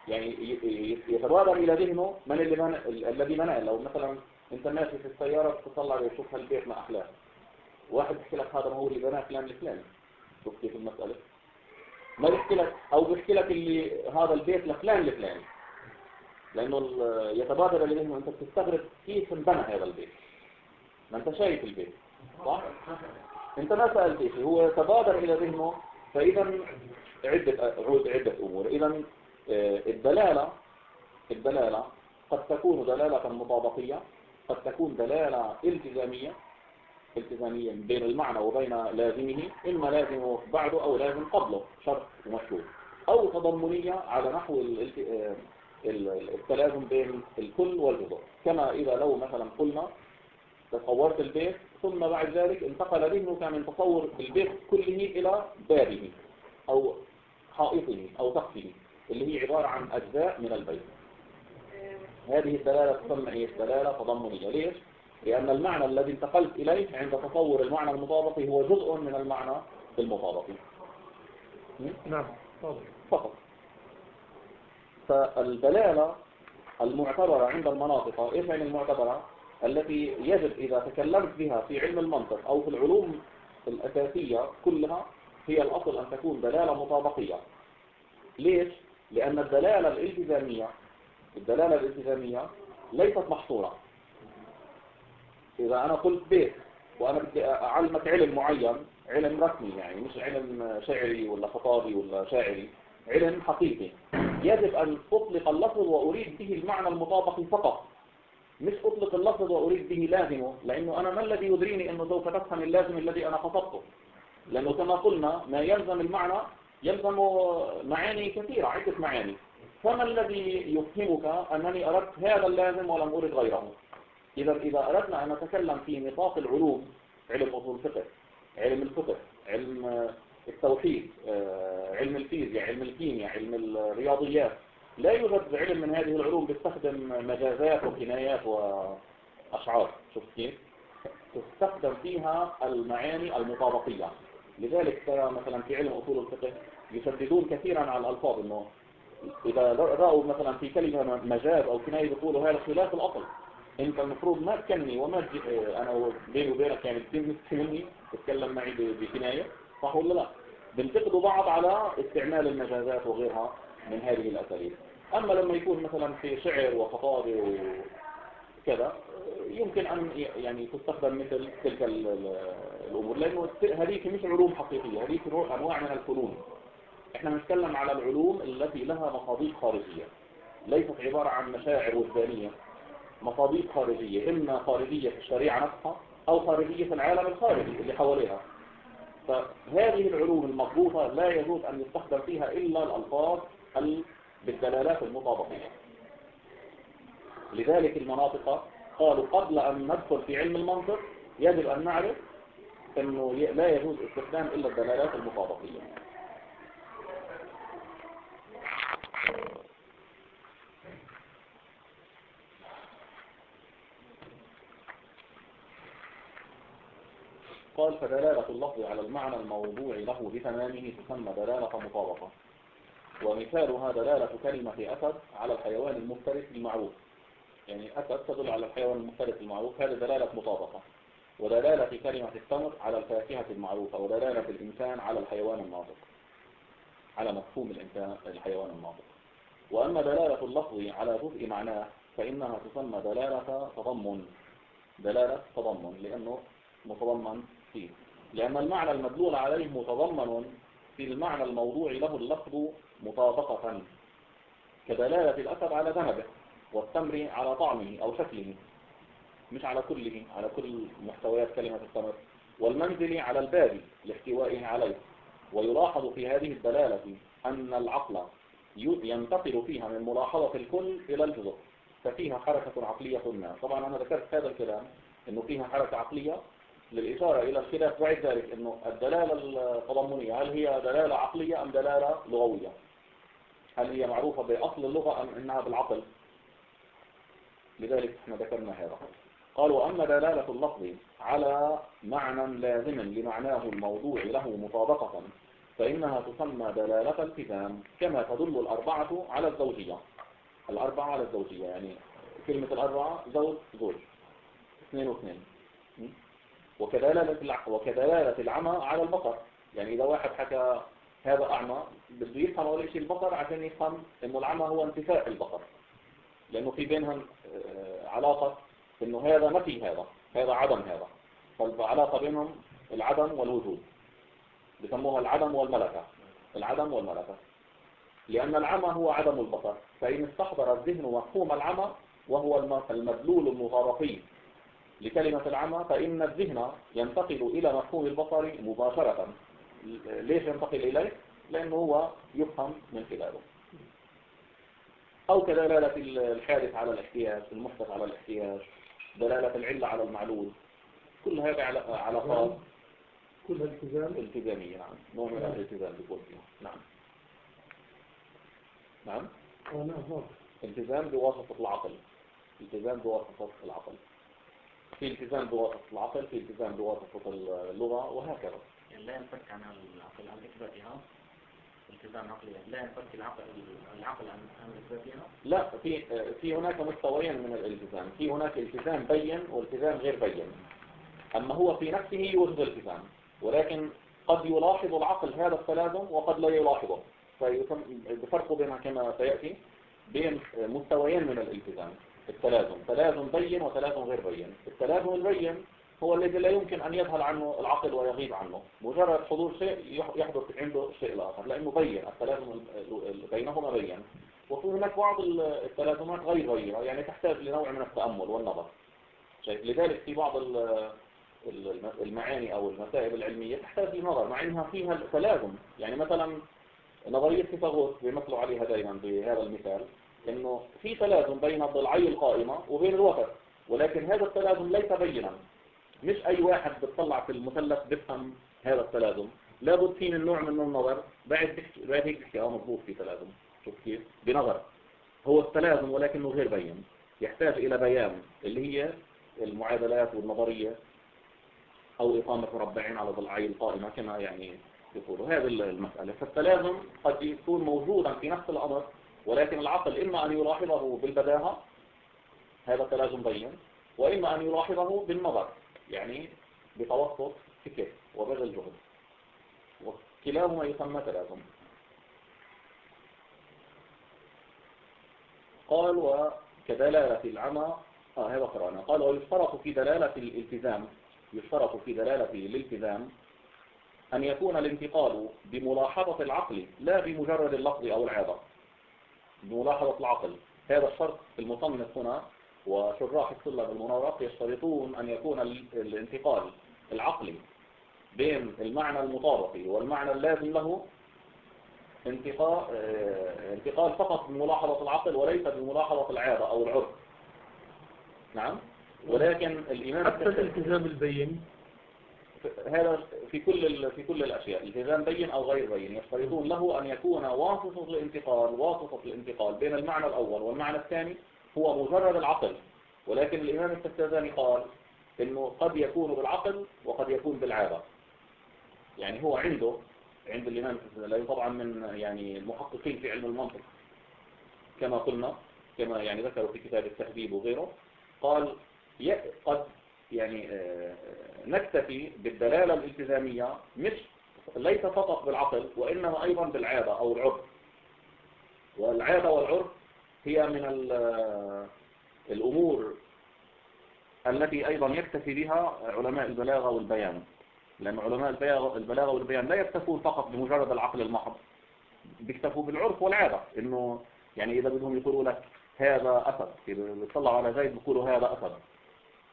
يعني يتبادر إلى ذهنه من اللي بنى الذي بناه. لو مثلا انت ماشي في السيارة تطلع وتشوف هالبيت ما أحلاه واحد يحكي لك هذا ما هو اللي بناه فلان الفلاني شوف كيف المسألة. ما بيحكي لك أو بيحكي لك اللي هذا البيت لفلان لفلان لأنه ال- يتبادر إليه أنت بتستغرب كيف انبنى هذا البيت. ما أنت شايف البيت. صح؟ أنت ما سألت شيء. هو يتبادر إلى ذهنه فإذا عدة عدة أمور. إذا آه، الدلالة الدلالة قد تكون دلالة مطابقية. قد تكون دلالة التزامية التزامية بين المعنى وبين لازمه إما لازم بعده أو لازم قبله شرط ومشروط أو تضمنية على نحو التلازم بين الكل والجزء كما إذا لو مثلا قلنا تصورت البيت ثم بعد ذلك انتقل ذهنك من تصور البيت كله إلى بابه أو حائطه أو سقفه اللي هي عبارة عن أجزاء من البيت. هذه الدلالة تسمى إيه؟ دلالة تضمنية ليش؟ لأن المعنى الذي انتقلت إليه عند تصور المعنى المطابقي هو جزء من المعنى المطابقي? نعم فقط فالدلالة المعتبرة عند المناطق إيش يعني المعتبرة؟ التي يجب إذا تكلمت بها في علم المنطق أو في العلوم الأساسية كلها هي الأصل أن تكون دلالة مطابقية ليش؟ لأن الدلالة الالتزامية الدلالة الالتزامية ليست محصورة. إذا أنا قلت بيت وأنا بدي أعلمك علم معين علم رسمي يعني مش علم شعري ولا خطابي ولا شاعري علم حقيقي. يجب أن أطلق اللفظ وأريد به المعنى المطابق فقط. مش أطلق اللفظ وأريد به لازمه لأنه أنا ما الذي يدريني أنه سوف تفهم اللازم الذي أنا قصدته لأنه كما قلنا ما يلزم المعنى يلزم معاني كثيرة عدة معاني. فما الذي يفهمك أنني أردت هذا اللازم ولم أرد غيره؟ إذا إذا أردنا أن نتكلم في نطاق العلوم علم أصول الفقه علم الفقه علم التوحيد آه، علم الفيزياء علم الكيمياء علم الرياضيات لا يوجد علم من هذه العلوم بيستخدم مجازات وكنايات وأشعار. شفت كيف؟ تستخدم فيها المعاني المطابقية. لذلك مثلا في علم أصول الفقه يشددون كثيرا على الألفاظ إنه إذا رأوا مثلا في كلمة مجاز أو كناية يقولوا هذا خلاف الأصل. أنت المفروض ما تكني وما تجي أنا بيني وبينك يعني بتم مني تتكلم معي بكناية صح ولا لا؟ بنتقدوا بعض على استعمال المجازات وغيرها من هذه الأساليب. أما لما يكون مثلا في شعر وخطابة وكذا يمكن أن يعني تستخدم مثل تلك ال- ال- الأمور لأنه هذه مش علوم حقيقية هذه نوع- أنواع من الفنون. إحنا بنتكلم على العلوم التي لها مصادر خارجية ليست عبارة عن مشاعر وجدانية مصادر خارجية إما خارجية في الشريعة نفسها أو خارجية في العالم الخارجي اللي حواليها. فهذه العلوم المضبوطة لا يجوز أن يستخدم فيها إلا الألفاظ ال- بالدلالات المطابقية لذلك المناطق قالوا قبل أن ندخل في علم المنطق يجب أن نعرف أنه لا يجوز استخدام إلا الدلالات المطابقية. قال فدلالة اللفظ على المعنى الموضوع له بتمامه تسمى دلالة مطابقة. ومثالها دلالة كلمة أسد على الحيوان المفترس المعروف. يعني أسد تدل على الحيوان المفترس المعروف. هذه دلالة مطابقة. ودلالة كلمة التمر على الفاكهة المعروفة. ودلالة الإنسان على الحيوان الناطق. على مفهوم الإنسان الحيوان الناطق. وأما دلالة اللفظ على جزء معناه فإنها تسمى دلالة تضمن. دلالة تضمن لأنه متضمن فيه لأن المعنى المدلول عليه متضمن في المعنى الموضوع له اللفظ مطابقة كدلالة الأسد على ذهبه والتمر على طعمه أو شكله مش على كله على كل محتويات كلمة التمر. والمنزل على الباب لاحتوائه عليه. ويلاحظ في هذه الدلالة أن العقل ينتقل فيها من ملاحظة الكل إلى الجزء. ففيها حركة عقلية ما طبعا أنا ذكرت هذا الكلام أنه فيها حركة عقلية للإشارة إلى الخلاف بعد ذلك أنه الدلالة التضمنية هل هي دلالة عقلية أم دلالة لغوية؟ هل هي معروفة بأصل اللغة أم أنها بالعقل؟ لذلك إحنا ذكرنا هذا. قال وأما دلالة اللفظ على معنى لازم لمعناه الموضوع له مطابقة فإنها تسمى دلالة التزام كما تدل الأربعة على الزوجية. الأربعة على الزوجية يعني كلمة الأربعة زوج زوج اثنين واثنين? وكدلالة. وكدلالة العمى على البصر يعني إذا واحد حكى هذا أعمى بده يفهم أول شيء البصر عشان يفهم إنه العمى هو انتفاء البصر لأنه في بينهم آه، علاقة إنه هذا ما في هذا هذا عدم هذا. فالعلاقة بينهم العدم والوجود. بسموها العدم والملكة. العدم والملكة. لأن العمى هو عدم البصر فإن استحضر الذهن مفهوم العمى وهو المدلول المغارفي لكلمة العمى فإن الذهن ينتقل إلى مفهوم البصر مباشرة. ليش ينتقل إليه؟ لأنه هو يفهم من خلاله. أو كدلالة الحادث على الاحتياج المحدث على الاحتياج دلالة العلة على المعلول. كل هذه علاقات كلها التزام؟ التزامية نعم. نوع من الالتزام بقول نعم. نعم. آه، نعم التزام بواسطة العقل. التزام بواسطة العقل. في التزام بواسطة العقل في التزام بواسطة اللغة وهكذا. يعني لا ينفك عن العقل عن إثباتها. التزام عقلي لا ينفك العقل العقل عن إثباتها. لا في في هناك مستويين من الالتزام. في هناك التزام بين والتزام غير بين. أما هو في نفسه يوجد التزام ولكن قد يلاحظ العقل هذا التلازم وقد لا يلاحظه. فيفرق بينها كما سيأتي بين مستويين من الالتزام. التلازم. تلازم بين وتلازم غير بين. التلازم البين هو الذي لا يمكن أن يذهل عنه العقل ويغيب عنه. مجرد حضور شيء يحدث عنده الشيء الآخر لأنه بين. التلازم بينهما بين. وفي هناك بعض التلازمات غير غيرة يعني تحتاج لنوع من التأمل والنظر. لذلك في بعض المعاني أو المسائل العلمية تحتاج لنظر مع أنها فيها تلازم يعني مثلا نظرية فيثاغورس بيمثلوا عليها دائما بهذا المثال. إنه في تلازم بين الضلعي القائمة وبين الوتر ولكن هذا التلازم ليس بينا. مش أي واحد بتطلع في المثلث بيفهم هذا التلازم. لابد في من نوع من النظر. بعد تحكي بعد هيك تحكي آه مضبوط في تلازم. شوف كيف. بنظر. هو التلازم ولكنه غير بين. يحتاج إلى بيان اللي هي المعادلات والنظرية أو إقامة مربعين على ضلعي القائمة كما يعني يقولوا. هذه المسألة. فالتلازم قد يكون موجودا في نفس الأمر ولكن العقل إما أن يلاحظه بالبداهة هذا التلازم بين وإما أن يلاحظه بالنظر يعني بتوسط فكر وبذل جهد وكلاهما يسمى تلازم. قال وكدلالة العمى آه هذا قرأنا قال ويشترط في دلالة الالتزام يشترط في دلالة الالتزام أن يكون الانتقال بملاحظة العقل لا بمجرد اللفظ أو العادة بملاحظة العقل. هذا الشرط المصنف هنا وشراح السلم المنارق يشترطون أن يكون الانتقال العقلي بين المعنى المطابق والمعنى اللازم له انتقال, آه، انتقال فقط بملاحظة العقل وليس بملاحظة العادة أو العرف. نعم؟ ولكن الإمام حتى الالتزام البين هذا في كل في كل الأشياء التزام بين أو غير بين. يشترطون له أن يكون واسطة الانتقال واسطة الانتقال بين المعنى الأول والمعنى الثاني هو مجرد العقل. ولكن الإمام التستاذاني قال إنه قد يكون بالعقل وقد يكون بالعادة يعني هو عنده عند الإمام التستاذاني طبعا من يعني المحققين في علم المنطق. كما قلنا كما يعني ذكروا في كتاب التهذيب وغيره قال قد يعني آه، نكتفي بالدلالة الالتزامية مش ليس فقط بالعقل وإنما أيضا بالعادة أو العرف. والعادة والعرف هي من آه، الأمور التي أيضا يكتفي بها علماء البلاغة والبيان. لأن علماء البلاغة والبيان لا يكتفون فقط بمجرد العقل المحض بيكتفوا بالعرف والعادة. إنه يعني إذا بدهم يقولوا لك هذا أسد إذا بيطلعوا على زيد بيقولوا هذا أسد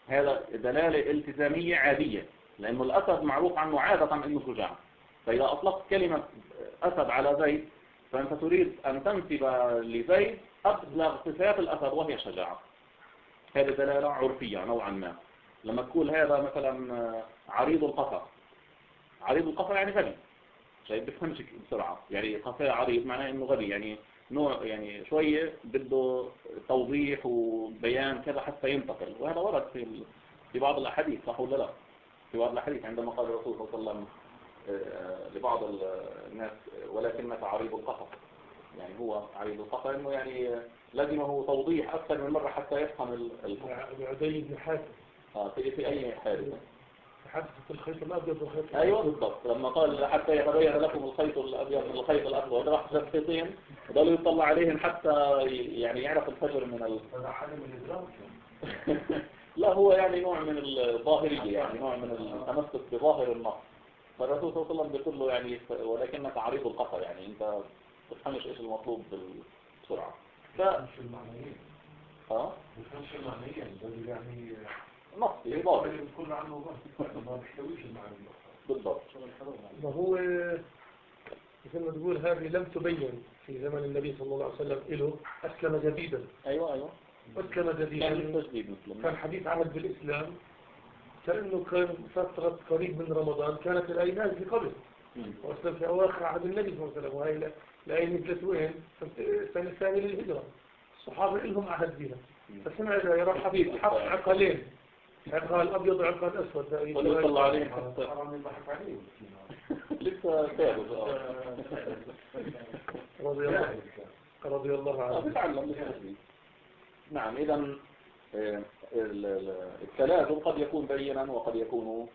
هذا دلالة التزامية عادية لأنه الأسد معروف عنه عادة أنه شجاع فإذا أطلقت كلمة أسد على زيد فأنت تريد أن تنسب لزيد أبلغ صفات الأسد وهي الشجاعة هذه دلالة عرفية نوعا ما. لما تقول هذا مثلا عريض القفا. عريض القفا يعني غبي. شايف بفهمش بسرعة. يعني قفا عريض معناه إنه غبي يعني نوع يعني شوية بده توضيح وبيان كذا حتى ينتقل. وهذا ورد في في بعض الأحاديث صح ولا لا؟ في بعض الأحاديث عندما قال الرسول صلى الله عليه وسلم آه، لبعض الناس ولكنك عريض القصص. يعني هو عريض القصص انه يعني لازمه توضيح أكثر من مرة حتى يفهم الفقه عدي بن حاتم. آه في, أي حادثة؟ حادثة الخيط الأبيض والخيط الأسود. أيوه بالضبط. لما قال حتى يتبين لكم الخيط الأبيض من الخيط الأسود راح خيطين وضلوا يطلع عليهم حتى يعني يعرف الفجر من ال... لا هو يعني نوع من الظاهرية يعني نوع من التمسك بظاهر النص. فالرسول صلى الله عليه وسلم بيقول له يعني ولكنك عريض القصر يعني أنت ما تفهمش إيش المطلوب بسرعة ف مش المعنيين. آه مش المعنيين. بل يعني نصي بيحتويش المعنى. بالضبط. ما هو مثل ما تقول هذه لم تبين في زمن النبي صلى الله عليه وسلم له أسلم جديدا. أيوه أيوه. أسلم كان جديدا مثل كان حديث عمل بالإسلام كأنه كان فترة قريب من رمضان كانت الآية نازلة قبل. وأسلم في أواخر عهد النبي صلى الله عليه وسلم وهي الآية نزلت وين؟ في السنة الثانية للهجرة. الصحابة لهم عهد بها فسمع يرى حفيظ. حق عقلين. عقال أبيض وعقال أسود قالوا يطلع عليهم حتى حرام يضحك عليه لسه ثابت رضي الله. رضي الله آه، عنه بتعلم. بالتدريب نعم إذا التلازم قد يكون بينا وقد يكون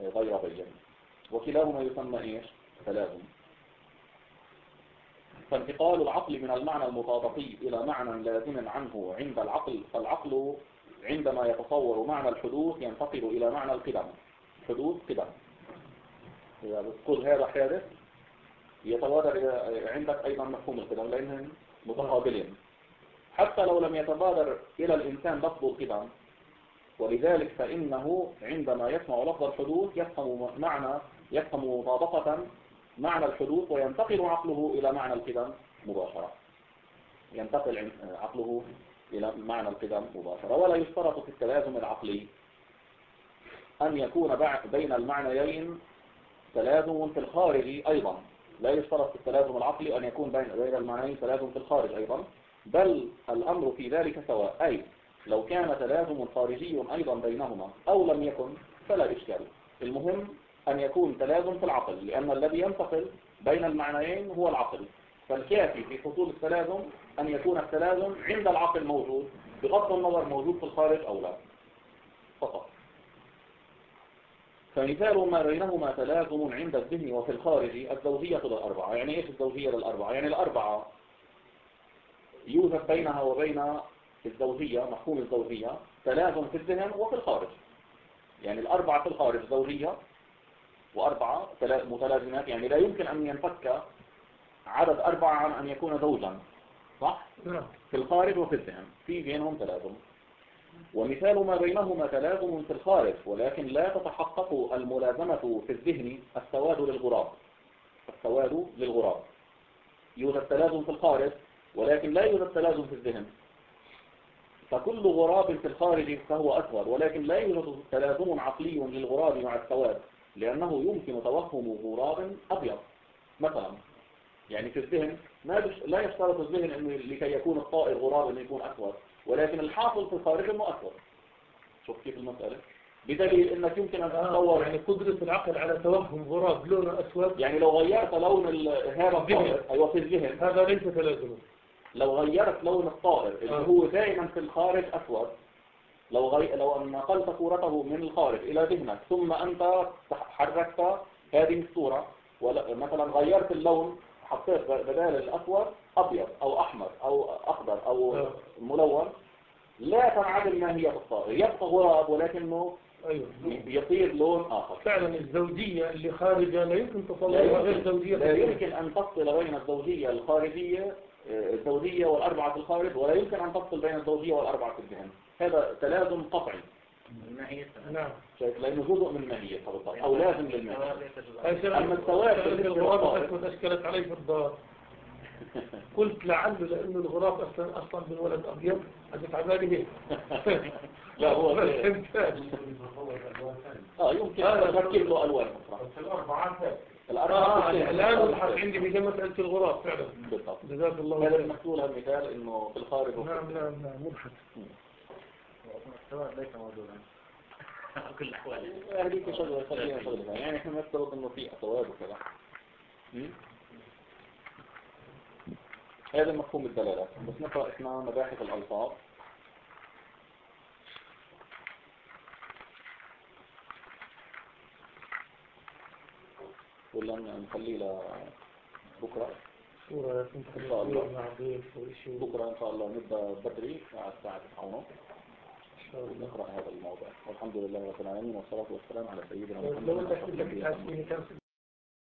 آه، غير بين. وكلاهما يسمى إيش؟ تلازم فانتقال العقل من المعنى المطابقي إلى معنى لازم عنه عند العقل فالعقل عندما يتصور معنى الحدوث ينتقل إلى معنى القدم. حدوث قدم. إذا بتقول هذا حادث يتبادر عندك أيضا مفهوم القدم لأنهم متقابلين. حتى لو لم يتبادر إلى الإنسان لفظ القدم ولذلك فإنه عندما يسمع لفظ الحدوث يفهم معنى يفهم مطابقة معنى الحدوث وينتقل عقله إلى معنى القدم مباشرة. ينتقل عقله إلى معنى القدم مباشرة. ولا يشترط في التلازم العقلي أن يكون بين المعنيين تلازم في الخارج أيضا. لا يشترط في التلازم العقلي أن يكون بين المعنيين تلازم في الخارج أيضا. بل الأمر في ذلك سواء. أي لو كان تلازم خارجي أيضا بينهما أو لم يكن فلا إشكال. المهم أن يكون تلازم في العقل لأن الذي ينتقل بين المعنيين هو العقل. فالكافي في حصول التلازم أن يكون التلازم عند العقل موجود بغض النظر موجود في الخارج أو لا. فقط. فمثال ما بينهما تلازم عند الذهن وفي الخارج الزوجية للأربعة. يعني إيش الزوجية للأربعة؟ يعني الأربعة يوجد بينها وبين الزوجية مفهوم الزوجية تلازم في الذهن وفي الخارج. يعني الأربعة في الخارج زوجية وأربعة تلا- متلازمات. يعني لا يمكن أن ينفك عدد أربعة عن أن يكون زوجا صح؟ نعم. في الخارج وفي الذهن في بينهم تلازم. ومثال ما بينهما تلازم في الخارج ولكن لا تتحقق الملازمة في الذهن السواد للغراب. السواد للغراب. يوجد تلازم في الخارج ولكن لا يوجد تلازم في الذهن. فكل غراب في الخارج فهو أسود ولكن لا يوجد تلازم عقلي للغراب مع السواد لأنه يمكن توهم غراب أبيض مثلا. يعني في الذهن ما. لا يشترط الذهن إنه لكي يكون الطائر غراب إنه يكون اسود ولكن الحاصل في الخارج إنه اسود شوف كيف المسألة بدليل إنك يمكن أن آه تتصور يعني قدرة العقل على توهم غراب لونه أسود يعني لو غيرت لون. هذا الطائر أيوه في الذهن هذا ليس تلازما لو غيرت لون الطائر اللي آه. هو دائما في الخارج أسود لو غي... لو نقلت صورته من الخارج إلى ذهنك ثم أنت حركت هذه الصورة ولا... مثلا غيرت اللون حطيت بدال الأسود أبيض أو أحمر أو أخضر أو آه. ملون. لا تنعدم ماهية الطائر يبقى غراب ولكنه أيوه. يصير لون آخر. فعلا الزوجية اللي خارجة لا يمكن لا تصورها غير زوجية لا يمكن أن تفصل بين الزوجية الخارجية آه، الزوجية والأربعة في الخارج ولا يمكن أن تفصل بين الزوجية والأربعة في الذهن هذا تلازم قطعي. ما هي نعم لأنه جزء من ماهية بالضبط أو لازم للماهية أما بالنسبة الغراب أشكلت علي في الدار. قلت لعله لأنه الغراب أصلا أصلا من ولد أبيض. أجت عبالي هيك لا هو ما فهمتهاش. ثانية آه يمكن آه، أن تركب له ألوان أخرى. بس الأربعة ثابت الأربعة آه. الآن وضحت عندي في مسألة الغراب فعلا. بالضبط. جزاك الله هذا المثول المثال إنه في الخارج نعم. نعم نعم مضحك سواء كل أحوال شغلة خلينا شغلة يعني إحنا نفترض إنه في أطواب وكذا. هذا مفهوم الدلالة. بس نقرأ إحنا مباحث الألفاظ. ولا نخليه لبكرة بكرة؟ إن شاء الله. بكرة إن شاء الله. نبدأ بدري على الساعة ونص. نقرأ هذا الموضوع. والحمد لله رب العالمين والصلاة والسلام على سيدنا محمد